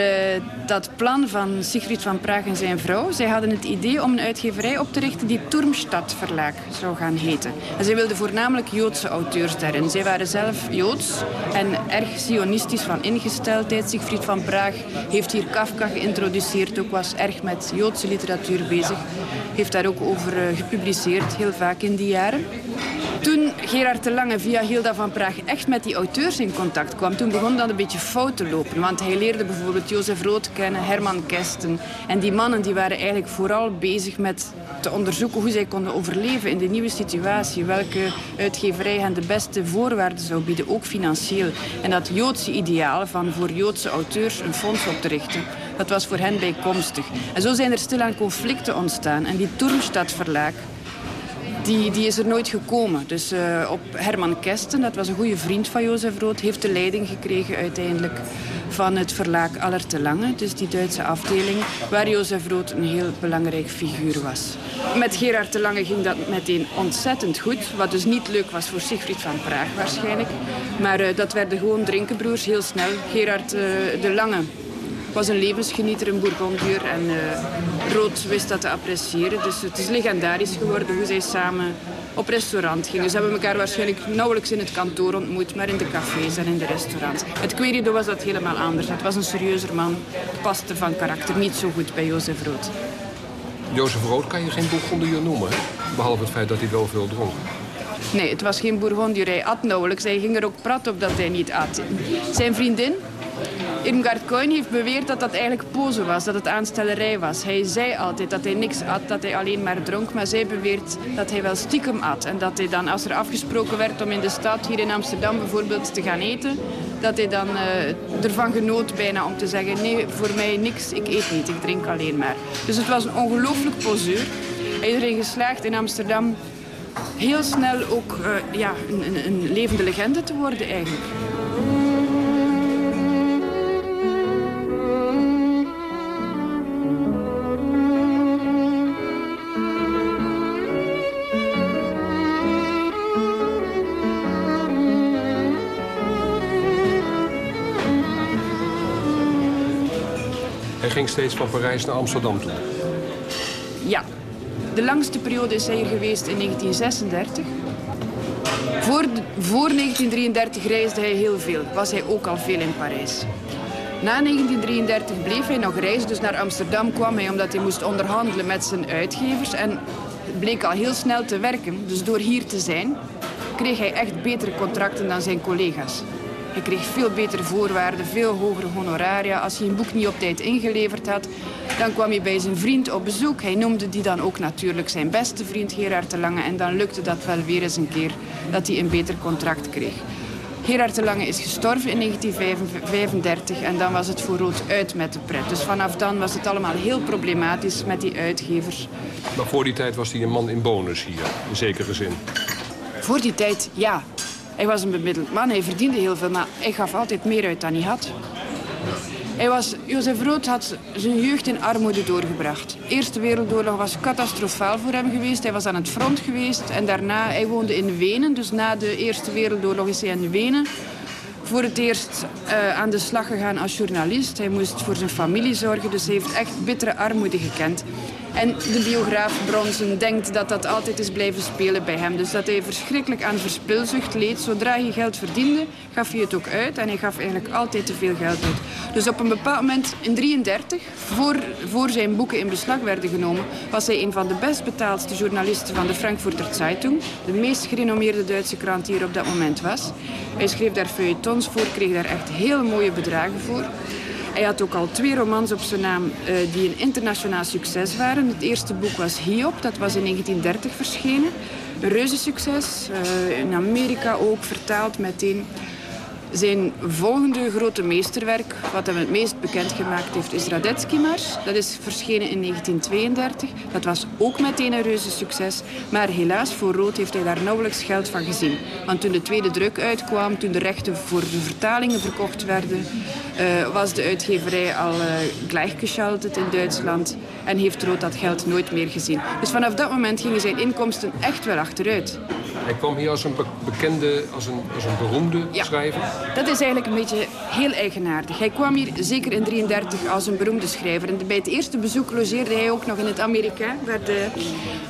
dat plan van Sigrid van Praag en zijn vrouw... zij hadden het idee om een uitgeverij op te richten... die Turmstad Verlaag zou gaan heten. En zij wilden voornamelijk Joodse auteurs daarin. Zij waren zelf Joods en erg sionistisch van ingesteldheid. Sigrid van Praag heeft hier Kafka geïntroduceerd. Ook was erg met Joodse literatuur bezig. Heeft daar ook over uh, gepubliceerd, heel vaak in die jaren. Toen Gerard de Lange via Hilda van Praag echt met die auteurs in contact kwam... toen begon dat een beetje fout te lopen. Want hij leerde bijvoorbeeld Jozef Rood kennen, Herman Kesten. En die mannen die waren eigenlijk vooral bezig met te onderzoeken hoe zij konden overleven in de nieuwe situatie. Welke uitgeverij hen de beste voorwaarden zou bieden, ook financieel. En dat Joodse ideaal van voor Joodse auteurs een fonds op te richten... dat was voor hen bijkomstig. En zo zijn er stilaan conflicten ontstaan. En die Turmstad Verlaag die, die is er nooit gekomen. Dus uh, op Herman Kesten, dat was een goede vriend van Jozef Rood... heeft de leiding gekregen uiteindelijk van het verlaag Aller te Lange. Dus die Duitse afdeling, waar Jozef Rood een heel belangrijk figuur was. Met Gerard de Lange ging dat meteen ontzettend goed. Wat dus niet leuk was voor Siegfried van Praag waarschijnlijk. Maar uh, dat werden gewoon drinkenbroers, heel snel. Gerard uh, de Lange was een levensgenieter, een bourgondier. En uh, Rood wist dat te appreciëren. Dus het is legendarisch geworden hoe zij samen op restaurant gingen. Ze hebben elkaar waarschijnlijk nauwelijks in het kantoor ontmoet, maar in de cafés en in de restaurants. Met Querido was dat helemaal anders. Het was een serieuzer man, paste van karakter niet zo goed bij Jozef Rood. Jozef Rood kan je geen Bourgondier noemen, hè? behalve het feit dat hij wel veel dronk. Nee, het was geen Bourgondier. Hij at nauwelijks. Hij ging er ook prat op dat hij niet at. Zijn vriendin, Irmgard Coin heeft beweerd dat dat eigenlijk pose was, dat het aanstellerij was. Hij zei altijd dat hij niks at, dat hij alleen maar dronk. Maar zij beweert dat hij wel stiekem at. En dat hij dan, als er afgesproken werd om in de stad, hier in Amsterdam bijvoorbeeld, te gaan eten... dat hij dan uh, ervan genoot bijna om te zeggen... nee, voor mij niks, ik eet niet, ik drink alleen maar. Dus het was een ongelooflijk poseur. Hij is erin geslaagd in Amsterdam heel snel ook uh, ja, een, een levende legende te worden eigenlijk. Steeds van Parijs naar Amsterdam toe. Ja, de langste periode is hij hier geweest in 1936. Voor, voor 1933 reisde hij heel veel. Was hij ook al veel in Parijs. Na 1933 bleef hij nog reizen, dus naar Amsterdam kwam hij omdat hij moest onderhandelen met zijn uitgevers. En het bleek al heel snel te werken. Dus door hier te zijn, kreeg hij echt betere contracten dan zijn collega's. Hij kreeg veel betere voorwaarden, veel hogere honoraria. Als hij een boek niet op tijd ingeleverd had, dan kwam hij bij zijn vriend op bezoek. Hij noemde die dan ook natuurlijk zijn beste vriend Gerard de Lange. En dan lukte dat wel weer eens een keer dat hij een beter contract kreeg. Gerard de Lange is gestorven in 1935 en dan was het voor Rood uit met de pret. Dus vanaf dan was het allemaal heel problematisch met die uitgevers. Maar voor die tijd was hij een man in bonus hier, in zekere zin. Voor die tijd, ja. Hij was een bemiddeld man, hij verdiende heel veel, maar hij gaf altijd meer uit dan hij had. Hij was, Jozef Rood had zijn jeugd in armoede doorgebracht. De Eerste Wereldoorlog was catastrofaal voor hem geweest. Hij was aan het front geweest en daarna, hij woonde in Wenen. Dus na de Eerste Wereldoorlog is hij in Wenen voor het eerst uh, aan de slag gegaan als journalist. Hij moest voor zijn familie zorgen, dus hij heeft echt bittere armoede gekend. En de biograaf Bronzen denkt dat dat altijd is blijven spelen bij hem. Dus dat hij verschrikkelijk aan verspilzucht leed. Zodra hij geld verdiende, gaf hij het ook uit. En hij gaf eigenlijk altijd te veel geld uit. Dus op een bepaald moment, in 1933, voor, voor zijn boeken in beslag werden genomen... was hij een van de best betaalste journalisten van de Frankfurter Zeitung. De meest gerenommeerde Duitse krant die er op dat moment was. Hij schreef daar feuilletons voor, kreeg daar echt heel mooie bedragen voor. Hij had ook al twee romans op zijn naam uh, die een internationaal succes waren. Het eerste boek was Hiob, dat was in 1930 verschenen. Een reuze succes, uh, in Amerika ook vertaald meteen. Zijn volgende grote meesterwerk, wat hem het meest bekend gemaakt heeft, is Radetzky Mars. Dat is verschenen in 1932. Dat was ook meteen een reuze succes. Maar helaas, voor Rood heeft hij daar nauwelijks geld van gezien. Want toen de tweede druk uitkwam, toen de rechten voor de vertalingen verkocht werden, uh, was de uitgeverij al uh, gleichgeschaltet in Duitsland. En heeft Rood dat geld nooit meer gezien. Dus vanaf dat moment gingen zijn inkomsten echt wel achteruit. Hij kwam hier als een bekende, als een, als een beroemde ja. schrijver. Dat is eigenlijk een beetje heel eigenaardig. Hij kwam hier zeker in 1933 als een beroemde schrijver. En bij het eerste bezoek logeerde hij ook nog in het Amerika. De...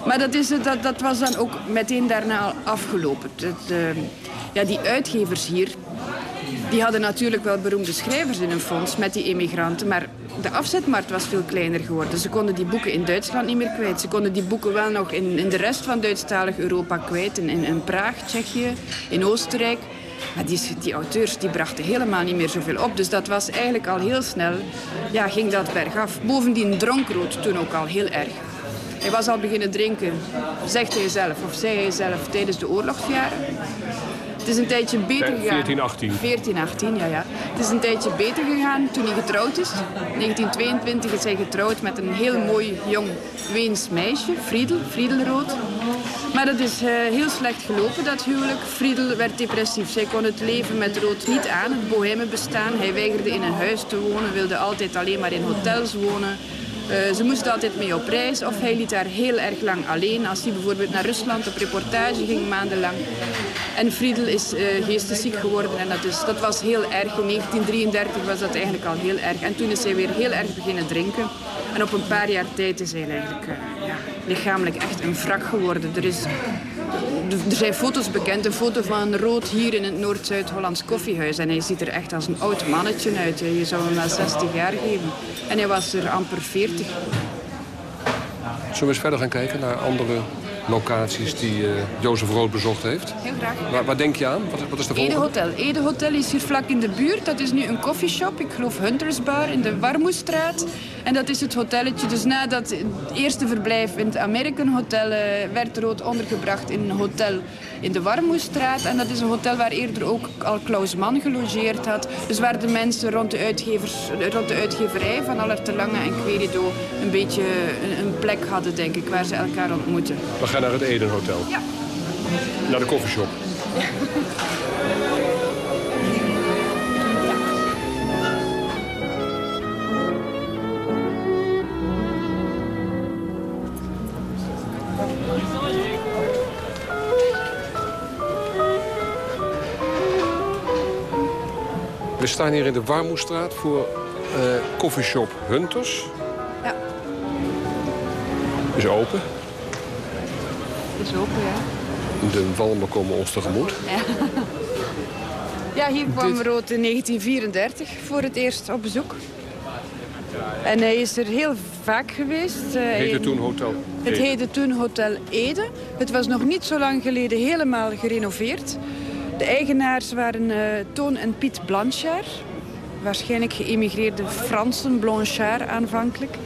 Maar dat, is, dat, dat was dan ook meteen daarna afgelopen. Het, uh, ja, die uitgevers hier, die hadden natuurlijk wel beroemde schrijvers in hun fonds met die emigranten. Maar de afzetmarkt was veel kleiner geworden. Ze konden die boeken in Duitsland niet meer kwijt. Ze konden die boeken wel nog in, in de rest van Duitsstalig Europa kwijt. In, in, Praag, Tsjechië, in Oostenrijk. Maar die, die, auteurs die brachten helemaal niet meer zoveel op. Dus dat was eigenlijk al heel snel, ja, ging dat bergaf. Bovendien dronk Rood toen ook al heel erg. Hij was al beginnen drinken, zegt hij zelf, of zei hij zelf, tijdens de oorlogsjaren. Het is een tijdje beter gegaan. 14, 18. 14, 18, ja, ja. Het is een tijdje beter gegaan toen hij getrouwd is. In 1922 is hij getrouwd met een heel mooi jong Weens meisje, Friedel, Friedelrood. Maar dat is uh, heel slecht gelopen, dat huwelijk. Friedel werd depressief. Zij kon het leven met Rood niet aan, het boheme bestaan. Hij weigerde in een huis te wonen, wilde altijd alleen maar in hotels wonen. Uh, ze moesten altijd mee op reis of hij liet haar heel erg lang alleen. Als hij bijvoorbeeld naar Rusland op reportage ging, maandenlang. En Friedel is uh, geestesziek geworden en dat, is, dat was heel erg. In 1933 was dat eigenlijk al heel erg. En toen is hij weer heel erg beginnen drinken. En op een paar jaar tijd is hij eigenlijk uh, ja, lichamelijk echt een wrak geworden. Er is er zijn foto's bekend. Een foto van Rood hier in het Noord-Zuid-Hollands koffiehuis. En hij ziet er echt als een oud mannetje uit. Je zou hem wel 60 jaar geven. En hij was er amper 40. Zullen we eens verder gaan kijken naar andere locaties die uh, Jozef Rood bezocht heeft? Heel graag. Waar, waar denk je aan? Wat, wat is de Ede Hotel. Ede Hotel is hier vlak in de buurt. Dat is nu een koffieshop. Ik geloof Hunters Bar in de Warmoestraat. En dat is het hotelletje. Dus na dat eerste verblijf in het American Hotel uh, werd Rood ondergebracht in een hotel in de Warmoestraat. En dat is een hotel waar eerder ook al Klaus Mann gelogeerd had. Dus waar de mensen rond de, uitgevers, rond de uitgeverij van Allert Lange en Querido een beetje een, een, plek hadden, denk ik, waar ze elkaar ontmoeten. We gaan naar het Eden Hotel. Ja. Naar de koffieshop. We staan hier in de Warmoestraat voor uh, coffeeshop Hunters. Ja. Is open. Is open, ja. De walmen komen ons tegemoet. Ja. Ja, hier kwam Dit... Rood in 1934 voor het eerst op bezoek. En hij is er heel vaak geweest. Het heette toen Hotel Ede. Het heette toen Hotel Ede. Het was nog niet zo lang geleden helemaal gerenoveerd. De eigenaars waren uh, Toon en Piet Blanchard. Waarschijnlijk geëmigreerde Fransen, Blanchard aanvankelijk.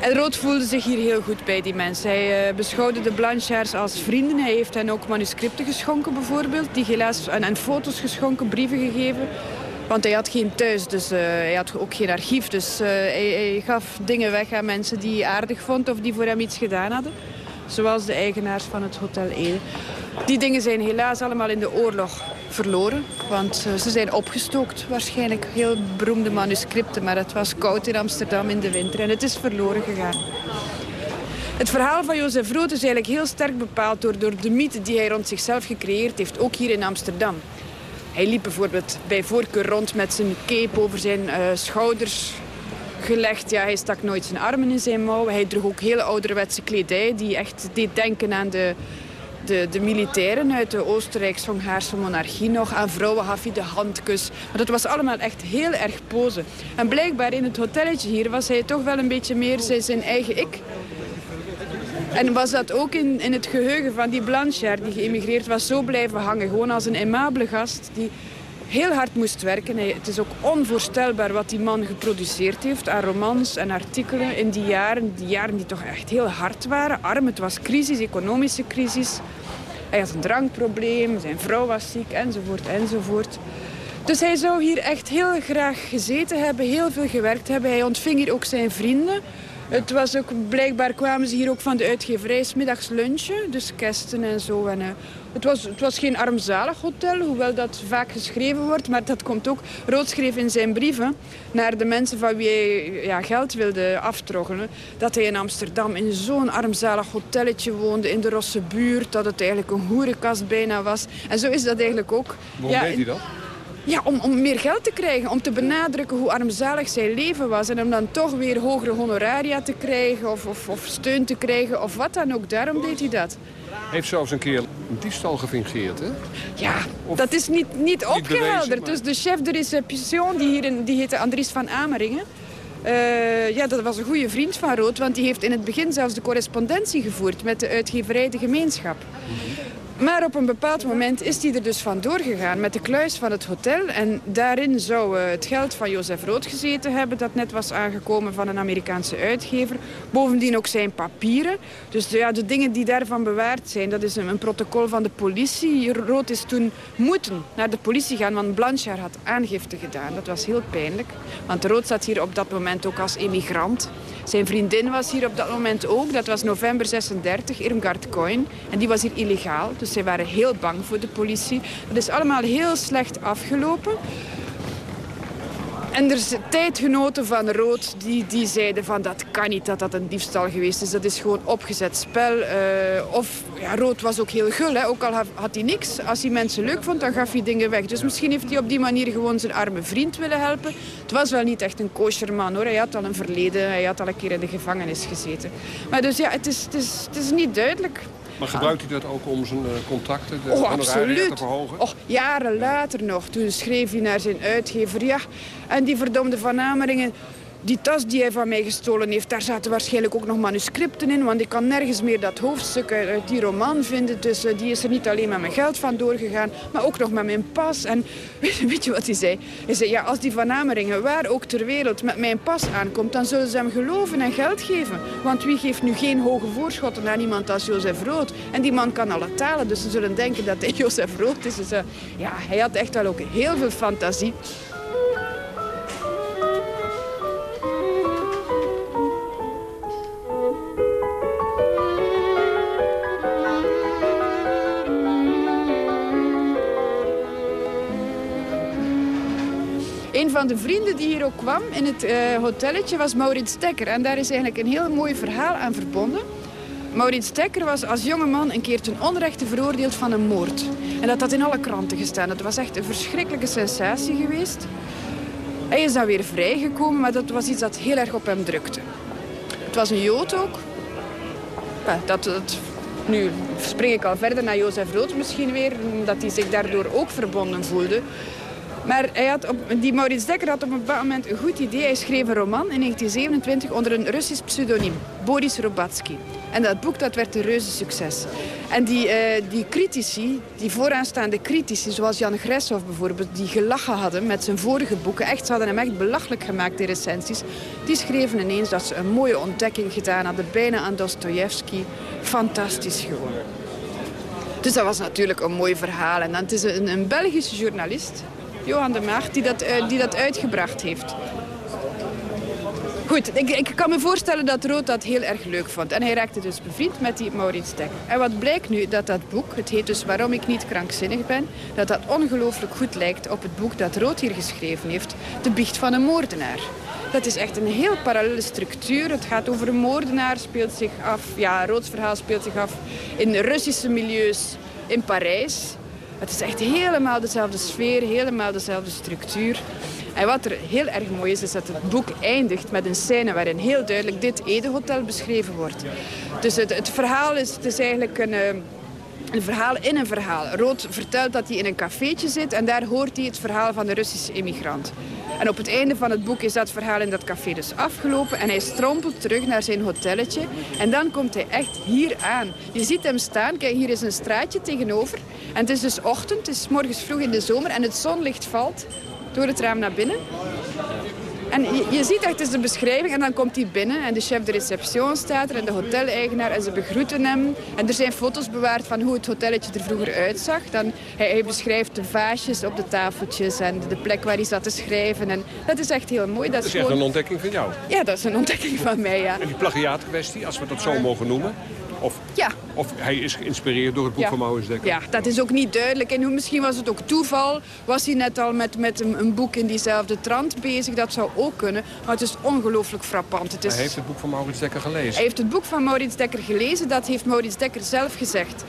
En Rood voelde zich hier heel goed bij die mensen. Hij uh, beschouwde de Blanchards als vrienden. Hij heeft hen ook manuscripten geschonken bijvoorbeeld. Die helaas, en, en foto's geschonken, brieven gegeven. Want hij had geen thuis, dus uh, hij had ook geen archief. Dus hij, hij, gaf dingen weg aan mensen die hij aardig vond of die voor hem iets gedaan hadden. Zoals de eigenaars van het Hotel Ede. Die dingen zijn helaas allemaal in de oorlog verloren. Want uh, ze zijn opgestookt waarschijnlijk. Heel beroemde manuscripten, maar het was koud in Amsterdam in de winter. En het is verloren gegaan. Het verhaal van Jozef Rood is eigenlijk heel sterk bepaald door, door de mythe die hij rond zichzelf gecreëerd heeft, ook hier in Amsterdam. Hij liep bijvoorbeeld bij voorkeur rond met zijn cape over zijn uh, schouders gelegd. Ja, hij stak nooit zijn armen in zijn mouw. Hij droeg ook hele ouderwetse kledij die echt deed denken aan de, de, de militairen uit de Oostenrijks-Hongaarse monarchie nog. Aan vrouwen gaf hij de handkus. Maar dat was allemaal echt heel erg pose. En blijkbaar in het hotelletje hier was hij toch wel een beetje meer zijn eigen ik. En was dat ook in, in het geheugen van die Blanchard die geëmigreerd was zo blijven hangen. Gewoon als een aimabele gast die heel hard moest werken. het is ook onvoorstelbaar wat die man geproduceerd heeft aan romans en artikelen in die jaren. Die jaren die toch echt heel hard waren. Arm, het was crisis, economische crisis. Hij had een drankprobleem, zijn vrouw was ziek, enzovoort, enzovoort. Dus hij zou hier echt heel graag gezeten hebben, heel veel gewerkt hebben. Hij ontving hier ook zijn vrienden. Het was ook, blijkbaar kwamen ze hier ook van de uitgeverij, middags lunchen, dus kersten en zo. En, uh, het, was, het was geen armzalig hotel, hoewel dat vaak geschreven wordt, maar dat komt ook. Rood schreef in zijn brieven naar de mensen van wie hij ja, geld wilde aftroggelen, dat hij in Amsterdam in zo'n armzalig hotelletje woonde, in de Rosse buurt, dat het eigenlijk een hoerenkast bijna was. En zo is dat eigenlijk ook. Waarom ja, deed hij dat? Ja, om, om meer geld te krijgen. Om te benadrukken hoe armzalig zijn leven was. En om dan toch weer hogere honoraria te krijgen. Of, of, of steun te krijgen. Of wat dan ook. Daarom deed hij dat. Heeft zelfs een keer een diefstal gefingeerd, hè? Ja, dat is niet, niet opgehelderd. Dus de chef de reception, die, hier in, die heette Andries van Ameringen... Uh, ja, dat was een goede vriend van Rood, want die heeft in het begin zelfs de correspondentie gevoerd met de uitgeverij De Gemeenschap. Maar op een bepaald moment is hij er dus van doorgegaan met de kluis van het hotel. En daarin zou uh, het geld van Jozef Rood gezeten hebben... dat net was aangekomen van een Amerikaanse uitgever. Bovendien ook zijn papieren. Dus ja, de dingen die daarvan bewaard zijn, dat is een, een, protocol van de politie. Rood is toen moeten naar de politie gaan, want Blanchard had aangifte gedaan. Dat was heel pijnlijk, want Rood zat hier op dat moment ook als emigrant... Zijn vriendin was hier op dat moment ook. Dat was november 36, Irmgard Coin. En die was hier illegaal. Dus zij waren heel bang voor de politie. Dat is allemaal heel slecht afgelopen. En er zijn tijdgenoten van Rood die, die zeiden van dat kan niet dat dat een diefstal geweest is. Dat is gewoon opgezet spel. Uh, of ja, Rood was ook heel gul. Hè. Ook al had hij niks. Als hij mensen leuk vond, dan gaf hij dingen weg. Dus misschien heeft hij op die manier gewoon zijn arme vriend willen helpen. Het was wel niet echt een kosher man hoor. Hij had al een verleden. Hij had al een keer in de gevangenis gezeten. Maar dus ja, het is, het is, het is niet duidelijk. Maar gebruikt hij dat ook om zijn uh, contacten, de oh, absoluut. te verhogen? Oh, jaren later nog, toen schreef hij naar zijn uitgever... ja, en die verdomde Van Ameringen die tas die hij van mij gestolen heeft, daar zaten waarschijnlijk ook nog manuscripten in. Want ik kan nergens meer dat hoofdstuk uit die roman vinden. Dus uh, die is er niet alleen met mijn geld van doorgegaan, maar ook nog met mijn pas. En weet je wat hij zei? Hij zei, ja, als die Van Ameringen waar ook ter wereld met mijn pas aankomt, dan zullen ze hem geloven en geld geven. Want wie geeft nu geen hoge voorschotten aan iemand als Jozef Rood? En die man kan alle talen, dus ze zullen denken dat hij Jozef Rood is. Dus ja, hij had echt wel ook heel veel fantasie. Een van de vrienden die hier ook kwam in het uh, hotelletje was Maurits Dekker. En daar is eigenlijk een heel mooi verhaal aan verbonden. Maurits Dekker was als jongeman een keer ten onrechte veroordeeld van een moord. En dat had in alle kranten gestaan. Dat was echt een verschrikkelijke sensatie geweest. Hij is dan weer vrijgekomen, maar dat was iets dat heel erg op hem drukte. Het was een Jood ook. Ja, dat, dat, nu spring ik al verder naar Jozef Rood misschien weer, omdat hij zich daardoor ook verbonden voelde. Maar hij had op, die Maurits Dekker had op een bepaald moment een goed idee. Hij schreef een roman in 1927 onder een Russisch pseudoniem, Boris Robatsky. En dat boek dat werd een reuze succes. En die, uh, die critici, die vooraanstaande critici, zoals Jan Gresshoff bijvoorbeeld... die gelachen hadden met zijn vorige boeken, echt, ze hadden hem echt belachelijk gemaakt, in recensies... die schreven ineens dat ze een mooie ontdekking gedaan hadden, bijna aan Dostoevsky. Fantastisch gewoon. Dus dat was natuurlijk een mooi verhaal. En dan, het is een, een Belgische journalist, Johan de Maagd, die dat, uh, die dat uitgebracht heeft. Goed, ik, ik, kan me voorstellen dat Rood dat heel erg leuk vond. En hij raakte dus bevriend met die Maurits Dekker. En wat blijkt nu? Dat dat boek, het heet dus Waarom ik niet krankzinnig ben... dat dat ongelooflijk goed lijkt op het boek dat Rood hier geschreven heeft. De biecht van een moordenaar. Dat is echt een heel parallele structuur. Het gaat over een moordenaar, speelt zich af... Ja, Roods verhaal speelt zich af in Russische milieus in Parijs. Het is echt helemaal dezelfde sfeer, helemaal dezelfde structuur. En wat er heel erg mooi is, is dat het boek eindigt met een scène waarin heel duidelijk dit Ede-hotel beschreven wordt. Dus het, het, verhaal is, het is eigenlijk een, eh, een verhaal in een verhaal. Rood vertelt dat hij in een cafeetje zit en daar hoort hij het verhaal van de Russische immigrant. En op het einde van het boek is dat verhaal in dat café dus afgelopen. En hij strompelt terug naar zijn hotelletje. En dan komt hij echt hier aan. Je ziet hem staan. Kijk, hier is een straatje tegenover. En het is dus ochtend. Het is morgens vroeg in de zomer. En het zonlicht valt door het raam naar binnen. En je, je ziet echt, is de beschrijving en dan komt hij binnen en de chef de reception staat er en de hoteleigenaar en ze begroeten hem. En er zijn foto's bewaard van hoe het hotelletje er vroeger uitzag. Dan, hij, hij beschrijft de vaasjes op de tafeltjes en de plek waar hij zat te schrijven. En dat is echt heel mooi. Dat, is, echt een ontdekking van jou? Ja, dat is een ontdekking van mij, ja. En die plagiaatkwestie, als we dat zo mogen noemen? Of, ja. of hij is geïnspireerd door het boek van Maurits Dekker? Ja, dat is ook niet duidelijk. En misschien was het ook toeval. Was hij net al met, met een, een boek in diezelfde trant bezig? Dat zou ook kunnen. Maar het is ongelooflijk frappant. Het is... Hij heeft het boek van Maurits Dekker gelezen? Hij heeft het boek van Maurits Dekker gelezen. Dat heeft Maurits Dekker zelf gezegd.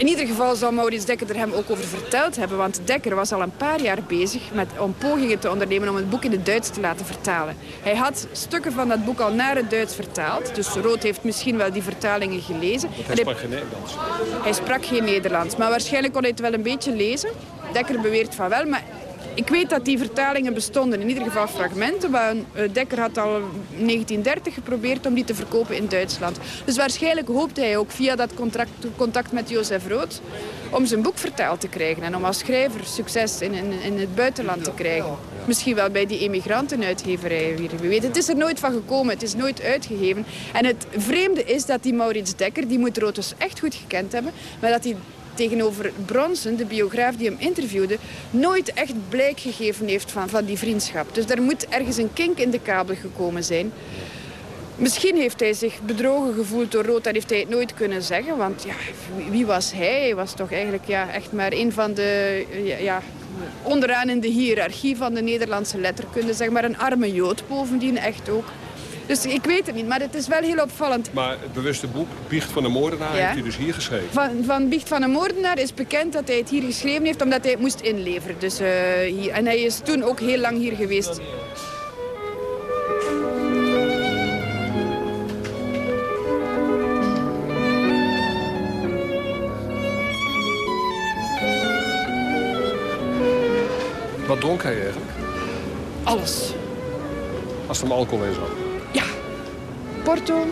In ieder geval zal Maurits Dekker er hem ook over verteld hebben. Want Dekker was al een paar jaar bezig met, om pogingen te ondernemen om het boek in het Duits te laten vertalen. Hij had stukken van dat boek al naar het Duits vertaald. Dus Rood heeft misschien wel die vertalingen gelezen. Want hij sprak geen Nederlands. Hij sprak geen Nederlands. Maar waarschijnlijk kon hij het wel een beetje lezen. Dekker beweert van wel, maar ik weet dat die vertalingen bestonden, in ieder geval fragmenten. Maar Dekker had al in 1930 geprobeerd om die te verkopen in Duitsland. Dus waarschijnlijk hoopte hij ook via dat contract, contact met Jozef Rood... om zijn boek vertaald te krijgen en om als schrijver succes in, in, in het buitenland te krijgen. Misschien wel bij die emigrantenuitgeverij. Wie weet. Het is er nooit van gekomen, het is nooit uitgegeven. En het vreemde is dat die Maurits Dekker, die moet Rood dus echt goed gekend hebben... maar dat hij tegenover Bronson, de biograaf die hem interviewde, nooit echt blijk gegeven heeft van, van die vriendschap. Dus er moet ergens een kink in de kabel gekomen zijn. Misschien heeft hij zich bedrogen gevoeld door Rood, dat heeft hij het nooit kunnen zeggen. Want ja, wie was hij? Hij was toch eigenlijk ja, echt maar een van de... Ja, onderaan in de hiërarchie van de Nederlandse letterkunde, zeg maar een arme Jood bovendien, echt ook. Dus ik weet het niet, maar het is wel heel opvallend. Maar het bewuste boek, Biecht van een moordenaar, heeft hij dus hier geschreven? Van, van Biecht van een moordenaar is bekend dat hij het hier geschreven heeft... omdat hij het moest inleveren. Dus, uh, hier. En hij is toen ook heel lang hier geweest. Wat dronk hij eigenlijk? Alles. Als het om alcohol en zo? Porto,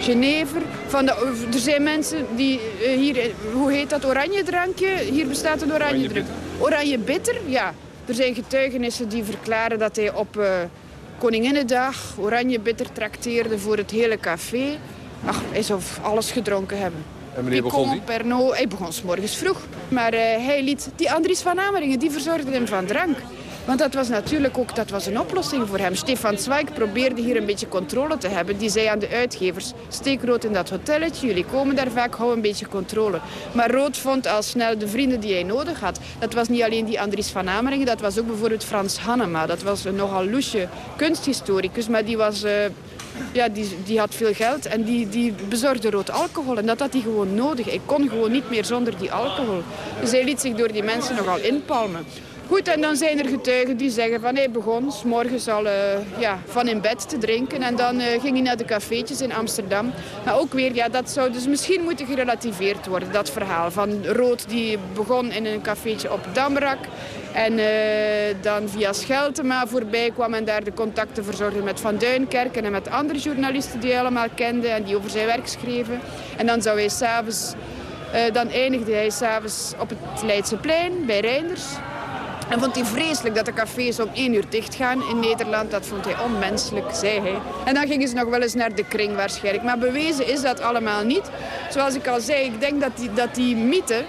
Genever. Van de, er zijn mensen die uh, hier, hoe heet dat, oranje drankje? Hier bestaat een oranje, oranje drank. Oranje bitter, ja. Er zijn getuigenissen die verklaren dat hij op uh, Koninginnedag oranje bitter trakteerde voor het hele café. Ach, hij zou alles gedronken hebben. En wanneer begon hij? Pernod, hij begon s morgens vroeg. Maar uh, hij liet die Andries van Ameringen, die verzorgde hem van drank. Want dat was natuurlijk ook dat was een oplossing voor hem. Stefan Zweig probeerde hier een beetje controle te hebben. Die zei aan de uitgevers, steek rood in dat hotelletje. Jullie komen daar vaak, hou een beetje controle. Maar Rood vond al snel de vrienden die hij nodig had. Dat was niet alleen die Andries van Ameringen, dat was ook bijvoorbeeld Frans Hannema. Dat was een nogal loesje kunsthistoricus, maar die was... Uh, ja, die, die had veel geld en die, die bezorgde rood alcohol. En dat had hij gewoon nodig. Hij kon gewoon niet meer zonder die alcohol. Dus hij liet zich door die mensen nogal inpalmen. Goed, en dan zijn er getuigen die zeggen van hij begon s morgens al uh, ja, van in bed te drinken. En dan uh, ging hij naar de cafeetjes in Amsterdam. Maar ook weer, ja, dat zou dus misschien moeten gerelativeerd worden, dat verhaal. Van Rood die begon in een cafeetje op Damrak. En uh, dan via Scheltema voorbij kwam en daar de contacten verzorgde met Van Duinkerken en met andere journalisten die hij allemaal kende en die over zijn werk schreven. En dan zou hij s'avonds, dan eindigde hij s'avonds op het Leidseplein bij Reinders. En vond hij vreselijk dat de cafés om één uur dicht gaan in Nederland. Dat vond hij onmenselijk, zei hij. En dan gingen ze nog wel eens naar de kring waarschijnlijk. Maar bewezen is dat allemaal niet. Zoals ik al zei, ik denk dat die, dat die mythe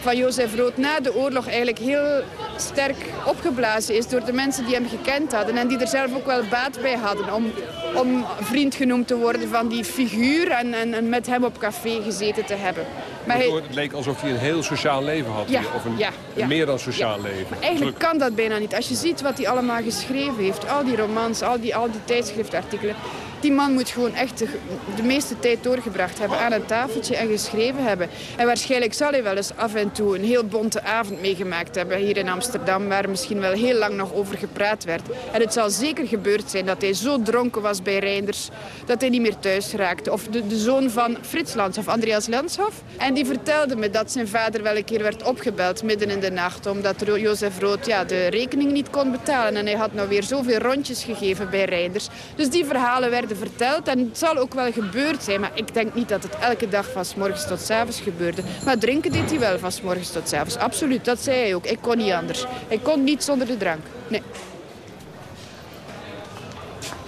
van Jozef Rood na de oorlog eigenlijk heel sterk opgeblazen is door de mensen die hem gekend hadden. En die er zelf ook wel baat bij hadden om, om vriend genoemd te worden van die figuur en, en, en met hem op café gezeten te hebben. Maar hij... Het leek alsof hij een heel sociaal leven had. Ja, of een, ja, ja, een meer dan sociaal leven. Maar eigenlijk kan dat bijna niet. Als je ziet wat hij allemaal geschreven heeft. Al die romans, al die, al die tijdschriftartikelen. Die man moet gewoon echt de, de, meeste tijd doorgebracht hebben aan een tafeltje en geschreven hebben. En waarschijnlijk zal hij wel eens af en toe een heel bonte avond meegemaakt hebben hier in Amsterdam, waar misschien wel heel lang nog over gepraat werd. En het zal zeker gebeurd zijn dat hij zo dronken was bij Reinders dat hij niet meer thuis raakte. Of de, de zoon van Frits Landshoff, Andreas Landshoff. En die vertelde me dat zijn vader wel een keer werd opgebeld midden in de nacht, omdat Jozef Rood ja, de rekening niet kon betalen. En hij had nou weer zoveel rondjes gegeven bij Reinders. Dus die verhalen werden verteld. En het zal ook wel gebeurd zijn, maar ik denk niet dat het elke dag van morgens tot s avonds gebeurde. Maar drinken deed hij wel van morgens tot s avonds. Absoluut, dat zei hij ook. Ik kon niet anders. Ik kon niet zonder de drank. Nee.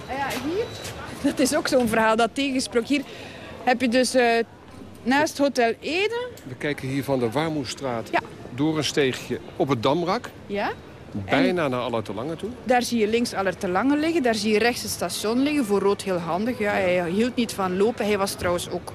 Ah ja, hier, dat is ook zo'n verhaal dat tegensprook. Hier heb je dus uh, naast Hotel Eden... We kijken hier van de Warmoestraat ja. door een steegje op het Damrak. Ja. Bijna naar Allertelange toe? Daar zie je links Allertelange liggen. Daar zie je rechts het station liggen. Voor Rood heel handig. Ja, hij hield niet van lopen. Hij was trouwens ook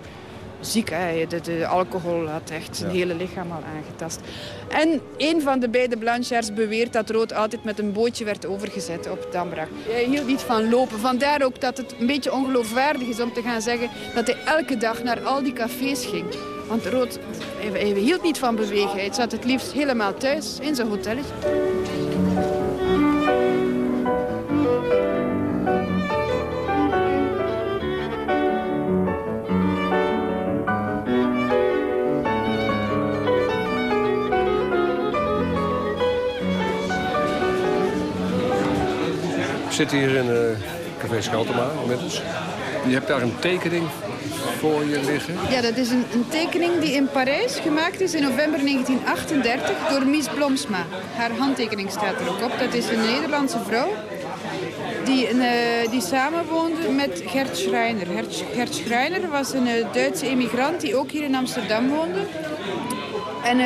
ziek. Hè. De, de, alcohol had echt zijn ja. hele lichaam al aangetast. En een van de beide Blanchards beweert dat Rood altijd met een bootje werd overgezet op Dambrak. Hij hield niet van lopen. Vandaar ook dat het een beetje ongeloofwaardig is om te gaan zeggen dat hij elke dag naar al die cafés ging. Want Rood hij, hij hield niet van bewegen. Hij zat het liefst helemaal thuis in zijn hotelletje. Zitten hier in uh, Café Scheltema inmiddels. Je hebt daar een tekening voor je liggen. Ja, dat is een, tekening die in Parijs gemaakt is in november 1938 door Mies Blomsma. Haar handtekening staat er ook op. Dat is een Nederlandse vrouw die, uh, die samenwoonde met Gert Schreiner. Gert, Schreiner was een uh, Duitse emigrant die ook hier in Amsterdam woonde. En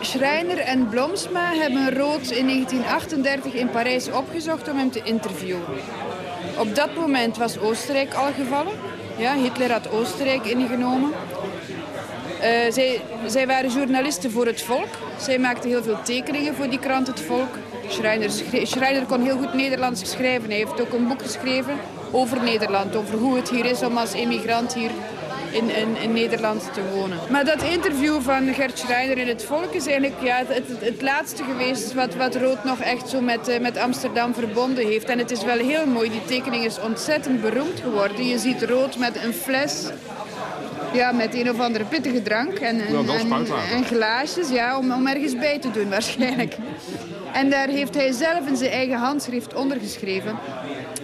Schreiner en Blomsma hebben Rood in 1938 in Parijs opgezocht om hem te interviewen. Op dat moment was Oostenrijk al gevallen. Ja, Hitler had Oostenrijk ingenomen. Uh, zij, zij waren journalisten voor het volk. Zij maakten heel veel tekeningen voor die krant Het Volk. Schreiner, Schreiner kon heel goed Nederlands schrijven. Hij heeft ook een boek geschreven over Nederland. Over hoe het hier is om als emigrant hier in, in, in, Nederland te wonen. Maar dat interview van Gert Schreiner in het Volk is eigenlijk ja, het, het, het laatste geweest wat, wat Rood nog echt zo met, uh, met Amsterdam verbonden heeft. En het is wel heel mooi, die tekening is ontzettend beroemd geworden. Je ziet Rood met een fles ja, met een of andere pittige drank en, en, en, en glaasjes ja, om, om ergens bij te doen waarschijnlijk. En daar heeft hij zelf in zijn eigen handschrift ondergeschreven.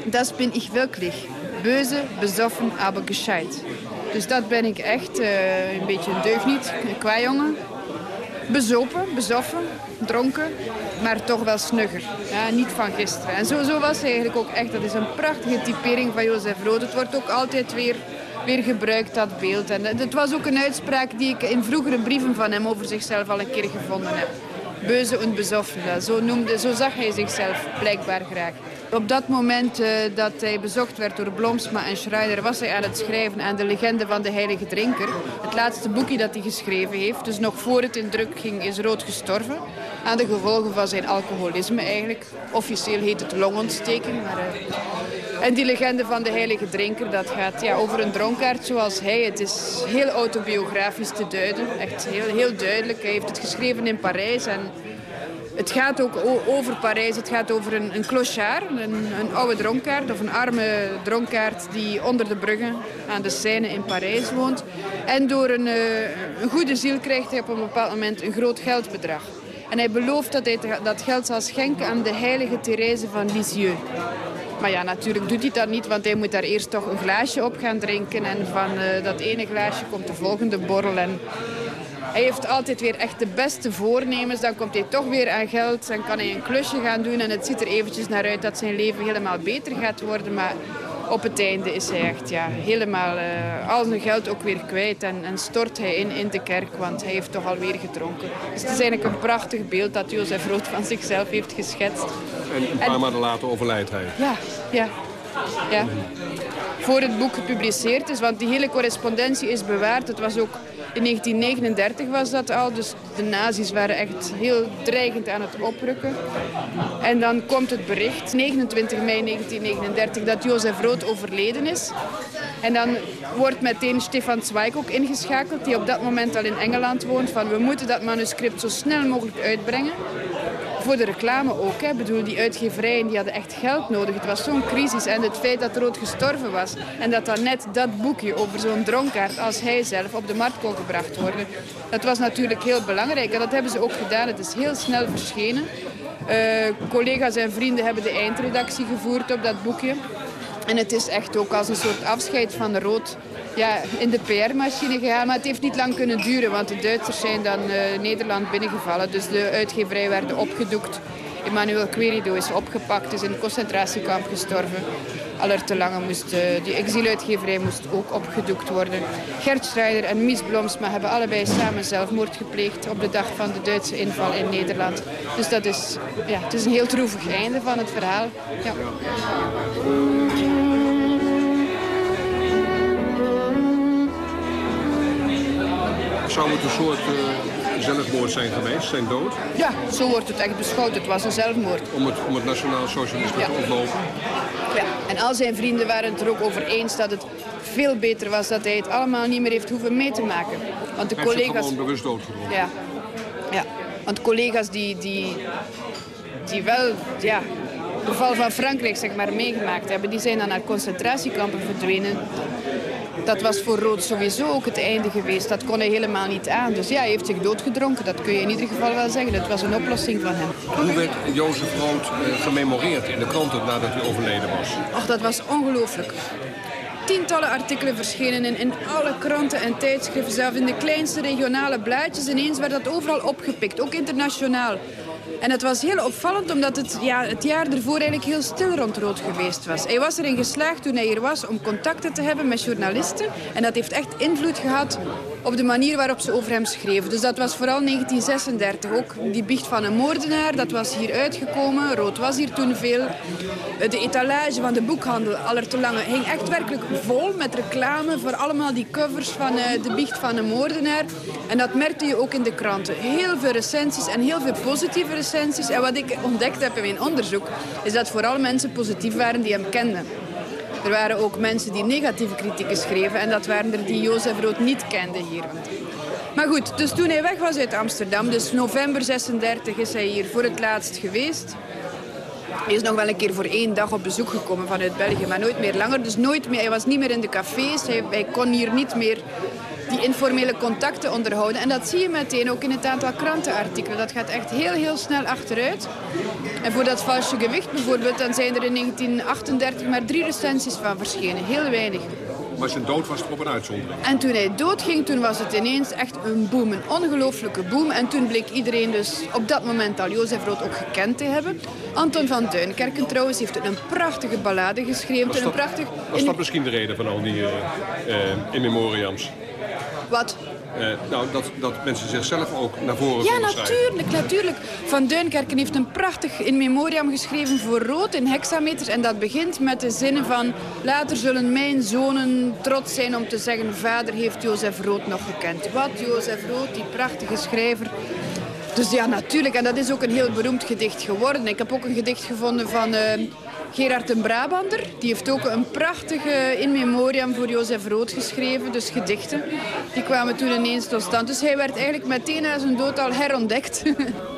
Dat ben ik wirklich. Böse, besoffen, aber gescheit. Dus dat ben ik echt uh, een beetje een deugniet, een kwajongen. Bezopen, bezoffen, dronken, maar toch wel snugger. Ja, niet van gisteren. En zo, zo was hij eigenlijk ook echt. Dat is een prachtige typering van Jozef Rood. Het wordt ook altijd weer, weer gebruikt, dat beeld. En het was ook een uitspraak die ik in vroegere brieven van hem over zichzelf al een keer gevonden heb. Beuze en bezoffen. Zo, noemde, zo zag hij zichzelf blijkbaar graag. Op dat moment uh, dat hij bezocht werd door Blomsma en Schreider... was hij aan het schrijven aan de legende van de heilige drinker. Het laatste boekje dat hij geschreven heeft. Dus nog voor het in druk ging is Rood gestorven. Aan de gevolgen van zijn alcoholisme eigenlijk. Officieel heet het longontsteking. Maar, uh... En die legende van de heilige drinker, dat gaat ja, over een dronkaard zoals hij. Het is heel autobiografisch te duiden. Echt heel, heel duidelijk. Hij heeft het geschreven in Parijs en Het gaat ook over Parijs. Het gaat over een, een clochard, een, een oude dronkaard of een arme dronkaard die onder de bruggen aan de Seine in Parijs woont. En door een, een goede ziel krijgt hij op een bepaald moment een groot geldbedrag. En hij belooft dat hij dat geld zal schenken aan de heilige Therese van Lisieux. Maar ja, natuurlijk doet hij dat niet, want hij moet daar eerst toch een glaasje op gaan drinken. En van uh, dat ene glaasje komt de volgende borrel. En hij heeft altijd weer echt de beste voornemens. Dan komt hij toch weer aan geld. Dan kan hij een klusje gaan doen. En het ziet er eventjes naar uit dat zijn leven helemaal beter gaat worden. Maar op het einde is hij echt ja, helemaal uh, al zijn geld ook weer kwijt. En, en, stort hij in in de kerk, want hij heeft toch alweer gedronken. Dus het is eigenlijk een prachtig beeld dat Jozef Rood van zichzelf heeft geschetst. En een paar maanden later overlijdt hij. Ja, ja. ja. Voor het boek gepubliceerd is, want die hele correspondentie is bewaard. Het was ook in 1939 was dat al, dus de nazi's waren echt heel dreigend aan het oprukken. En dan komt het bericht, 29 mei 1939, dat Jozef Rood overleden is. En dan wordt meteen Stefan Zweig ook ingeschakeld, die op dat moment al in Engeland woont, van we moeten dat manuscript zo snel mogelijk uitbrengen voor de reclame ook. Hè. Ik bedoel, die uitgeverijen die hadden echt geld nodig. Het was zo'n crisis. En het feit dat Rood gestorven was en dat dan net dat boekje over zo'n dronkaard als hij zelf op de markt kon gebracht worden, dat was natuurlijk heel belangrijk. En dat hebben ze ook gedaan. Het is heel snel verschenen. Uh, collega's en vrienden hebben de eindredactie gevoerd op dat boekje. En het is echt ook als een soort afscheid van Rood ja, in de PR-machine gegaan. Maar het heeft niet lang kunnen duren, want de Duitsers zijn dan uh, Nederland binnengevallen. Dus de uitgeverij werd opgedoekt. Emmanuel Querido is opgepakt, is in een concentratiekamp gestorven. Aller te lange moest, uh, die exiluitgeverij moest ook opgedoekt worden. Gert Schreider en Mies Blomsma hebben allebei samen zelfmoord gepleegd op de dag van de Duitse inval in Nederland. Dus dat is, ja, het is een heel droevig einde van het verhaal. Ja. Zou het een soort uh, zelfmoord zijn geweest, zijn dood? Ja, zo wordt het echt beschouwd. Het was een zelfmoord. Om het, om het nationaal socialisme ja. te ontlopen? Ja, en al zijn vrienden waren het er ook over eens dat het veel beter was dat hij het allemaal niet meer heeft hoeven mee te maken. Want de hij collega's... gewoon bewust doodgedrongen. Ja. ja, want collega's die, die, die wel ja, de val van Frankrijk zeg maar, meegemaakt hebben, die zijn dan naar concentratiekampen verdwenen dat was voor Rood sowieso ook het einde geweest. Dat kon hij helemaal niet aan. Dus ja, hij heeft zich doodgedronken. Dat kun je in ieder geval wel zeggen. Dat was een oplossing van hem. Hoe werd Jozef Rood uh, gememoreerd in de kranten nadat hij overleden was? Ach, dat was ongelooflijk. Tientallen artikelen verschenen in, in alle kranten en tijdschriften. Zelfs in de kleinste regionale blaadjes. Ineens werd dat overal opgepikt, ook internationaal. En het was heel opvallend omdat het, ja, het jaar ervoor eigenlijk heel stil rond Rood geweest was. Hij was erin geslaagd toen hij hier was om contacten te hebben met journalisten. En dat heeft echt invloed gehad op de manier waarop ze over hem schreven. Dus dat was vooral 1936 ook. Die biecht van een moordenaar, dat was hier uitgekomen. Rood was hier toen veel. De etalage van de boekhandel, aller te lange, hing echt werkelijk vol met reclame voor allemaal die covers van uh, de biecht van een moordenaar. En dat merkte je ook in de kranten. Heel veel recensies en heel veel positieve recensies. En wat ik ontdekt heb in mijn onderzoek, is dat vooral mensen positief waren die hem kenden. Er waren ook mensen die negatieve kritieken schreven en dat waren er die Jozef Rood niet kenden hier. Maar goed, dus toen hij weg was uit Amsterdam, dus november 36 is hij hier voor het laatst geweest. Hij is nog wel een keer voor één dag op bezoek gekomen vanuit België, maar nooit meer langer. Dus nooit meer, hij was niet meer in de cafés, hij, hij kon hier niet meer die informele contacten onderhouden. En dat zie je meteen ook in het aantal krantenartikelen. Dat gaat echt heel, heel snel achteruit. En voor dat valse gewicht bijvoorbeeld, dan zijn er in 1938 maar drie recensies van verschenen. Heel weinig. Maar zijn dood was er op een uitzondering. En toen hij doodging, toen was het ineens echt een boom. Een ongelooflijke boom. En toen bleek iedereen dus op dat moment al Jozef Rood ook gekend te hebben. Anton van Duinkerken trouwens heeft een prachtige ballade geschreven. Was dat, een prachtig... was dat misschien de reden van al die uh, uh, in memoriams? Wat? Uh, nou, dat, dat mensen zichzelf ook naar voren Ja, natuurlijk, natuurlijk. Van Duinkerken heeft een prachtig in memoriam geschreven voor rood in hexameters. En dat begint met de zinnen van... Later zullen mijn zonen trots zijn om te zeggen... Vader heeft Jozef Rood nog gekend. Wat, Jozef Rood, die prachtige schrijver... Dus ja, natuurlijk. En dat is ook een heel beroemd gedicht geworden. Ik heb ook een gedicht gevonden van... Uh, Gerard de Brabander, die heeft ook een prachtige in memoriam voor Jozef Rood geschreven, dus gedichten. Die kwamen toen ineens tot stand. Dus hij werd eigenlijk meteen na zijn dood al herontdekt.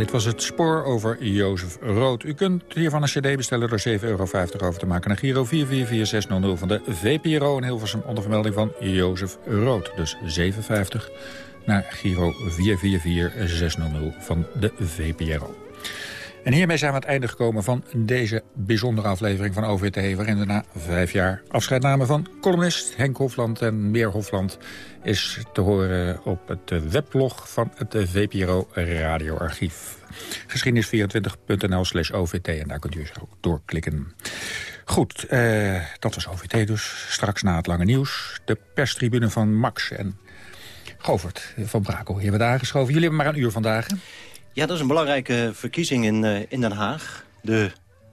dit was het spoor over Jozef Rood. U kunt hiervan een cd bestellen door 7,50 euro over te maken... naar Giro 444600 van de VPRO in Hilversum... onder vermelding van Jozef Rood. Dus 7,50 naar Giro 444600 van de VPRO. En hiermee zijn we aan het einde gekomen van deze bijzondere aflevering van OVT... waarin we na vijf jaar afscheid namen van columnist Henk Hofland en Meer Hofland... is te horen op het weblog van het VPRO Radioarchief. Geschiedenis24.nl slash OVT en daar kunt u eens ook doorklikken. Goed, eh, dat was OVT dus. Straks na het lange nieuws de perstribune van Max en Govert van Brakel. Hier hebben we aangeschoven. Jullie hebben maar een uur vandaag, ja, dat is een belangrijke verkiezing in, uh, in Den Haag. De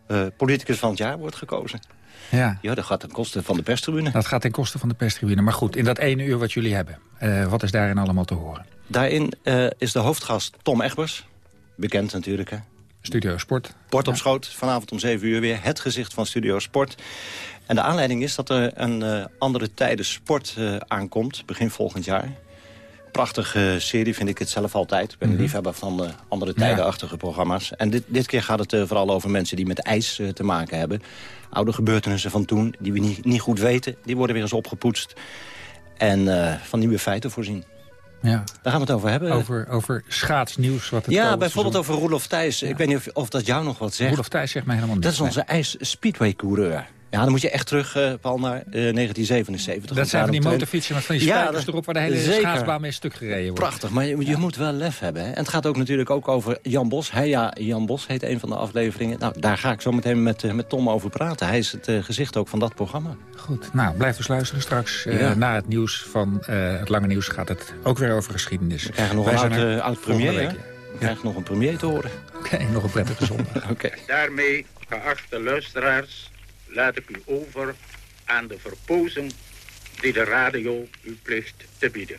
uh, politicus van het jaar wordt gekozen. Ja. ja, dat gaat ten koste van de perstribune. Dat gaat ten koste van de perstribune. Maar goed, in dat ene uur wat jullie hebben, uh, wat is daarin allemaal te horen? Daarin is de hoofdgast Tom Egbers. Bekend natuurlijk, hè? Studio Sport. Port op ja. schoot, vanavond om 7 uur weer. Het gezicht van Studio Sport. En de aanleiding is dat er een andere tijden sport aankomt, begin volgend jaar prachtige serie, vind ik het zelf altijd. Ik ben mm -hmm. liefhebber van uh, andere tijdenachtige ja. programma's. En dit, dit keer gaat het uh, vooral over mensen die met ijs uh, te maken hebben. Oude gebeurtenissen van toen, die we niet, niet goed weten. Die worden weer eens opgepoetst. En van nieuwe feiten voorzien. Ja. Daar gaan we het over hebben. Over, over schaatsnieuws. Wat het ja, bijvoorbeeld over Roelof Thijs. Ja. Ik weet niet of, of, dat jou nog wat zegt. Roelof Thijs zegt mij helemaal niks. Dat is onze ijs-speedway-coureur. Ja, dan moet je echt terug, uh, Paul, naar uh, 1977. Dat zijn van die motorfietsen met van die spijkers ja, erop... waar de hele zeker. schaatsbaan mee stuk gereden wordt. Prachtig, maar je, je ja. moet wel lef hebben. Hè? En het gaat ook natuurlijk ook over Jan Bos. Hij, ja, Jan Bos heet een van de afleveringen. Nou, daar ga ik zo meteen met, uh, met Tom over praten. Hij is het uh, gezicht ook van dat programma. Goed, nou, blijf dus luisteren straks. Ja. Na het nieuws van het lange nieuws gaat het ook weer over geschiedenis. We krijgen nog Wij een oud, oud premier, week, We krijgen nog een premier te horen. Oké, okay, nog een prettige zondag. Oké. Okay. Daarmee, geachte luisteraars laat ik u over aan de verpozing die de radio u plicht te bieden.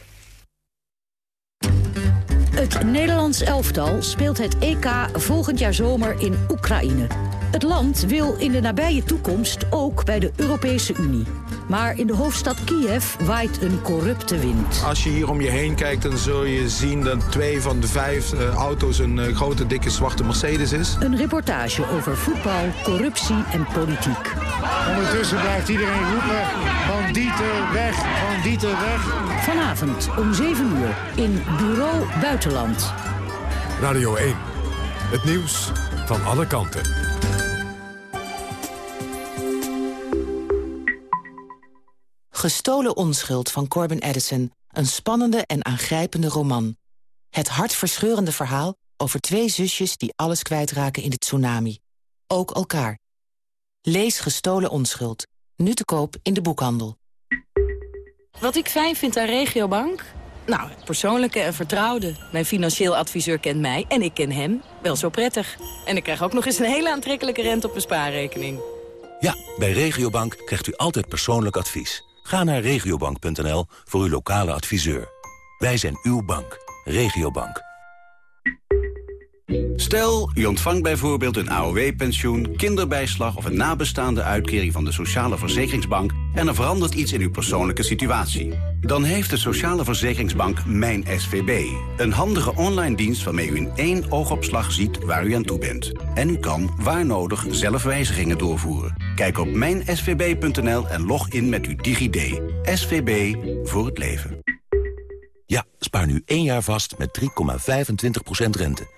Het Nederlands elftal speelt het EK volgend jaar zomer in Oekraïne. Het land wil in de nabije toekomst ook bij de Europese Unie. Maar in de hoofdstad Kiev waait een corrupte wind. Als je hier om je heen kijkt, dan zul je zien dat twee van de vijf uh, auto's een uh, grote, dikke, zwarte Mercedes is. Een reportage over voetbal, corruptie en politiek. Ondertussen blijft iedereen roepen, bandieten weg, bandieten weg. Vanavond om 7 uur in Bureau Buitenland. Radio 1, het nieuws van alle kanten. Gestolen onschuld van Corbin Edison. Een spannende en aangrijpende roman. Het hartverscheurende verhaal over twee zusjes die alles kwijtraken in de tsunami. Ook elkaar. Lees Gestolen onschuld. Nu te koop in de boekhandel. Wat ik fijn vind aan Regiobank? Nou, het persoonlijke en vertrouwde. Mijn financieel adviseur kent mij en ik ken hem wel zo prettig. En ik krijg ook nog eens een hele aantrekkelijke rente op mijn spaarrekening. Ja, bij Regiobank krijgt u altijd persoonlijk advies. Ga naar regiobank.nl voor uw lokale adviseur. Wij zijn uw bank. Regiobank. Stel, u ontvangt bijvoorbeeld een AOW-pensioen, kinderbijslag... of een nabestaande uitkering van de Sociale Verzekeringsbank... en er verandert iets in uw persoonlijke situatie. Dan heeft de Sociale Verzekeringsbank Mijn SVB. Een handige online dienst waarmee u in één oogopslag ziet waar u aan toe bent. En u kan, waar nodig, zelf wijzigingen doorvoeren. Kijk op mijnsvb.nl en log in met uw DigiD. SVB voor het leven. Ja, spaar nu één jaar vast met 3,25% rente.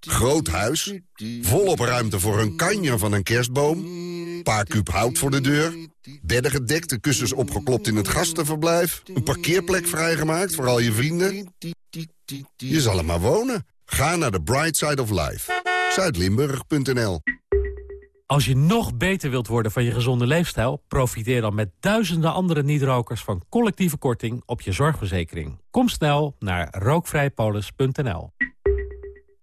Groot huis, volop ruimte voor een kanjer van een kerstboom... paar kuub hout voor de deur, bedden gedekt, de kussens opgeklopt in het gastenverblijf... een parkeerplek vrijgemaakt voor al je vrienden. Je zal er maar wonen. Ga naar de Bright Side of Life. Zuidlimburg.nl Als je nog beter wilt worden van je gezonde leefstijl... profiteer dan met duizenden andere niet-rokers... van collectieve korting op je zorgverzekering. Kom snel naar rookvrijpolis.nl.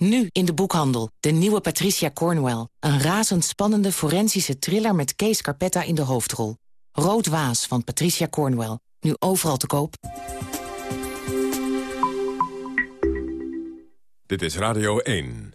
Nu in de boekhandel. De nieuwe Patricia Cornwell. Een razendspannende forensische thriller met Kees Carpetta in de hoofdrol. Rood Waas van Patricia Cornwell. Nu overal te koop. Dit is Radio 1.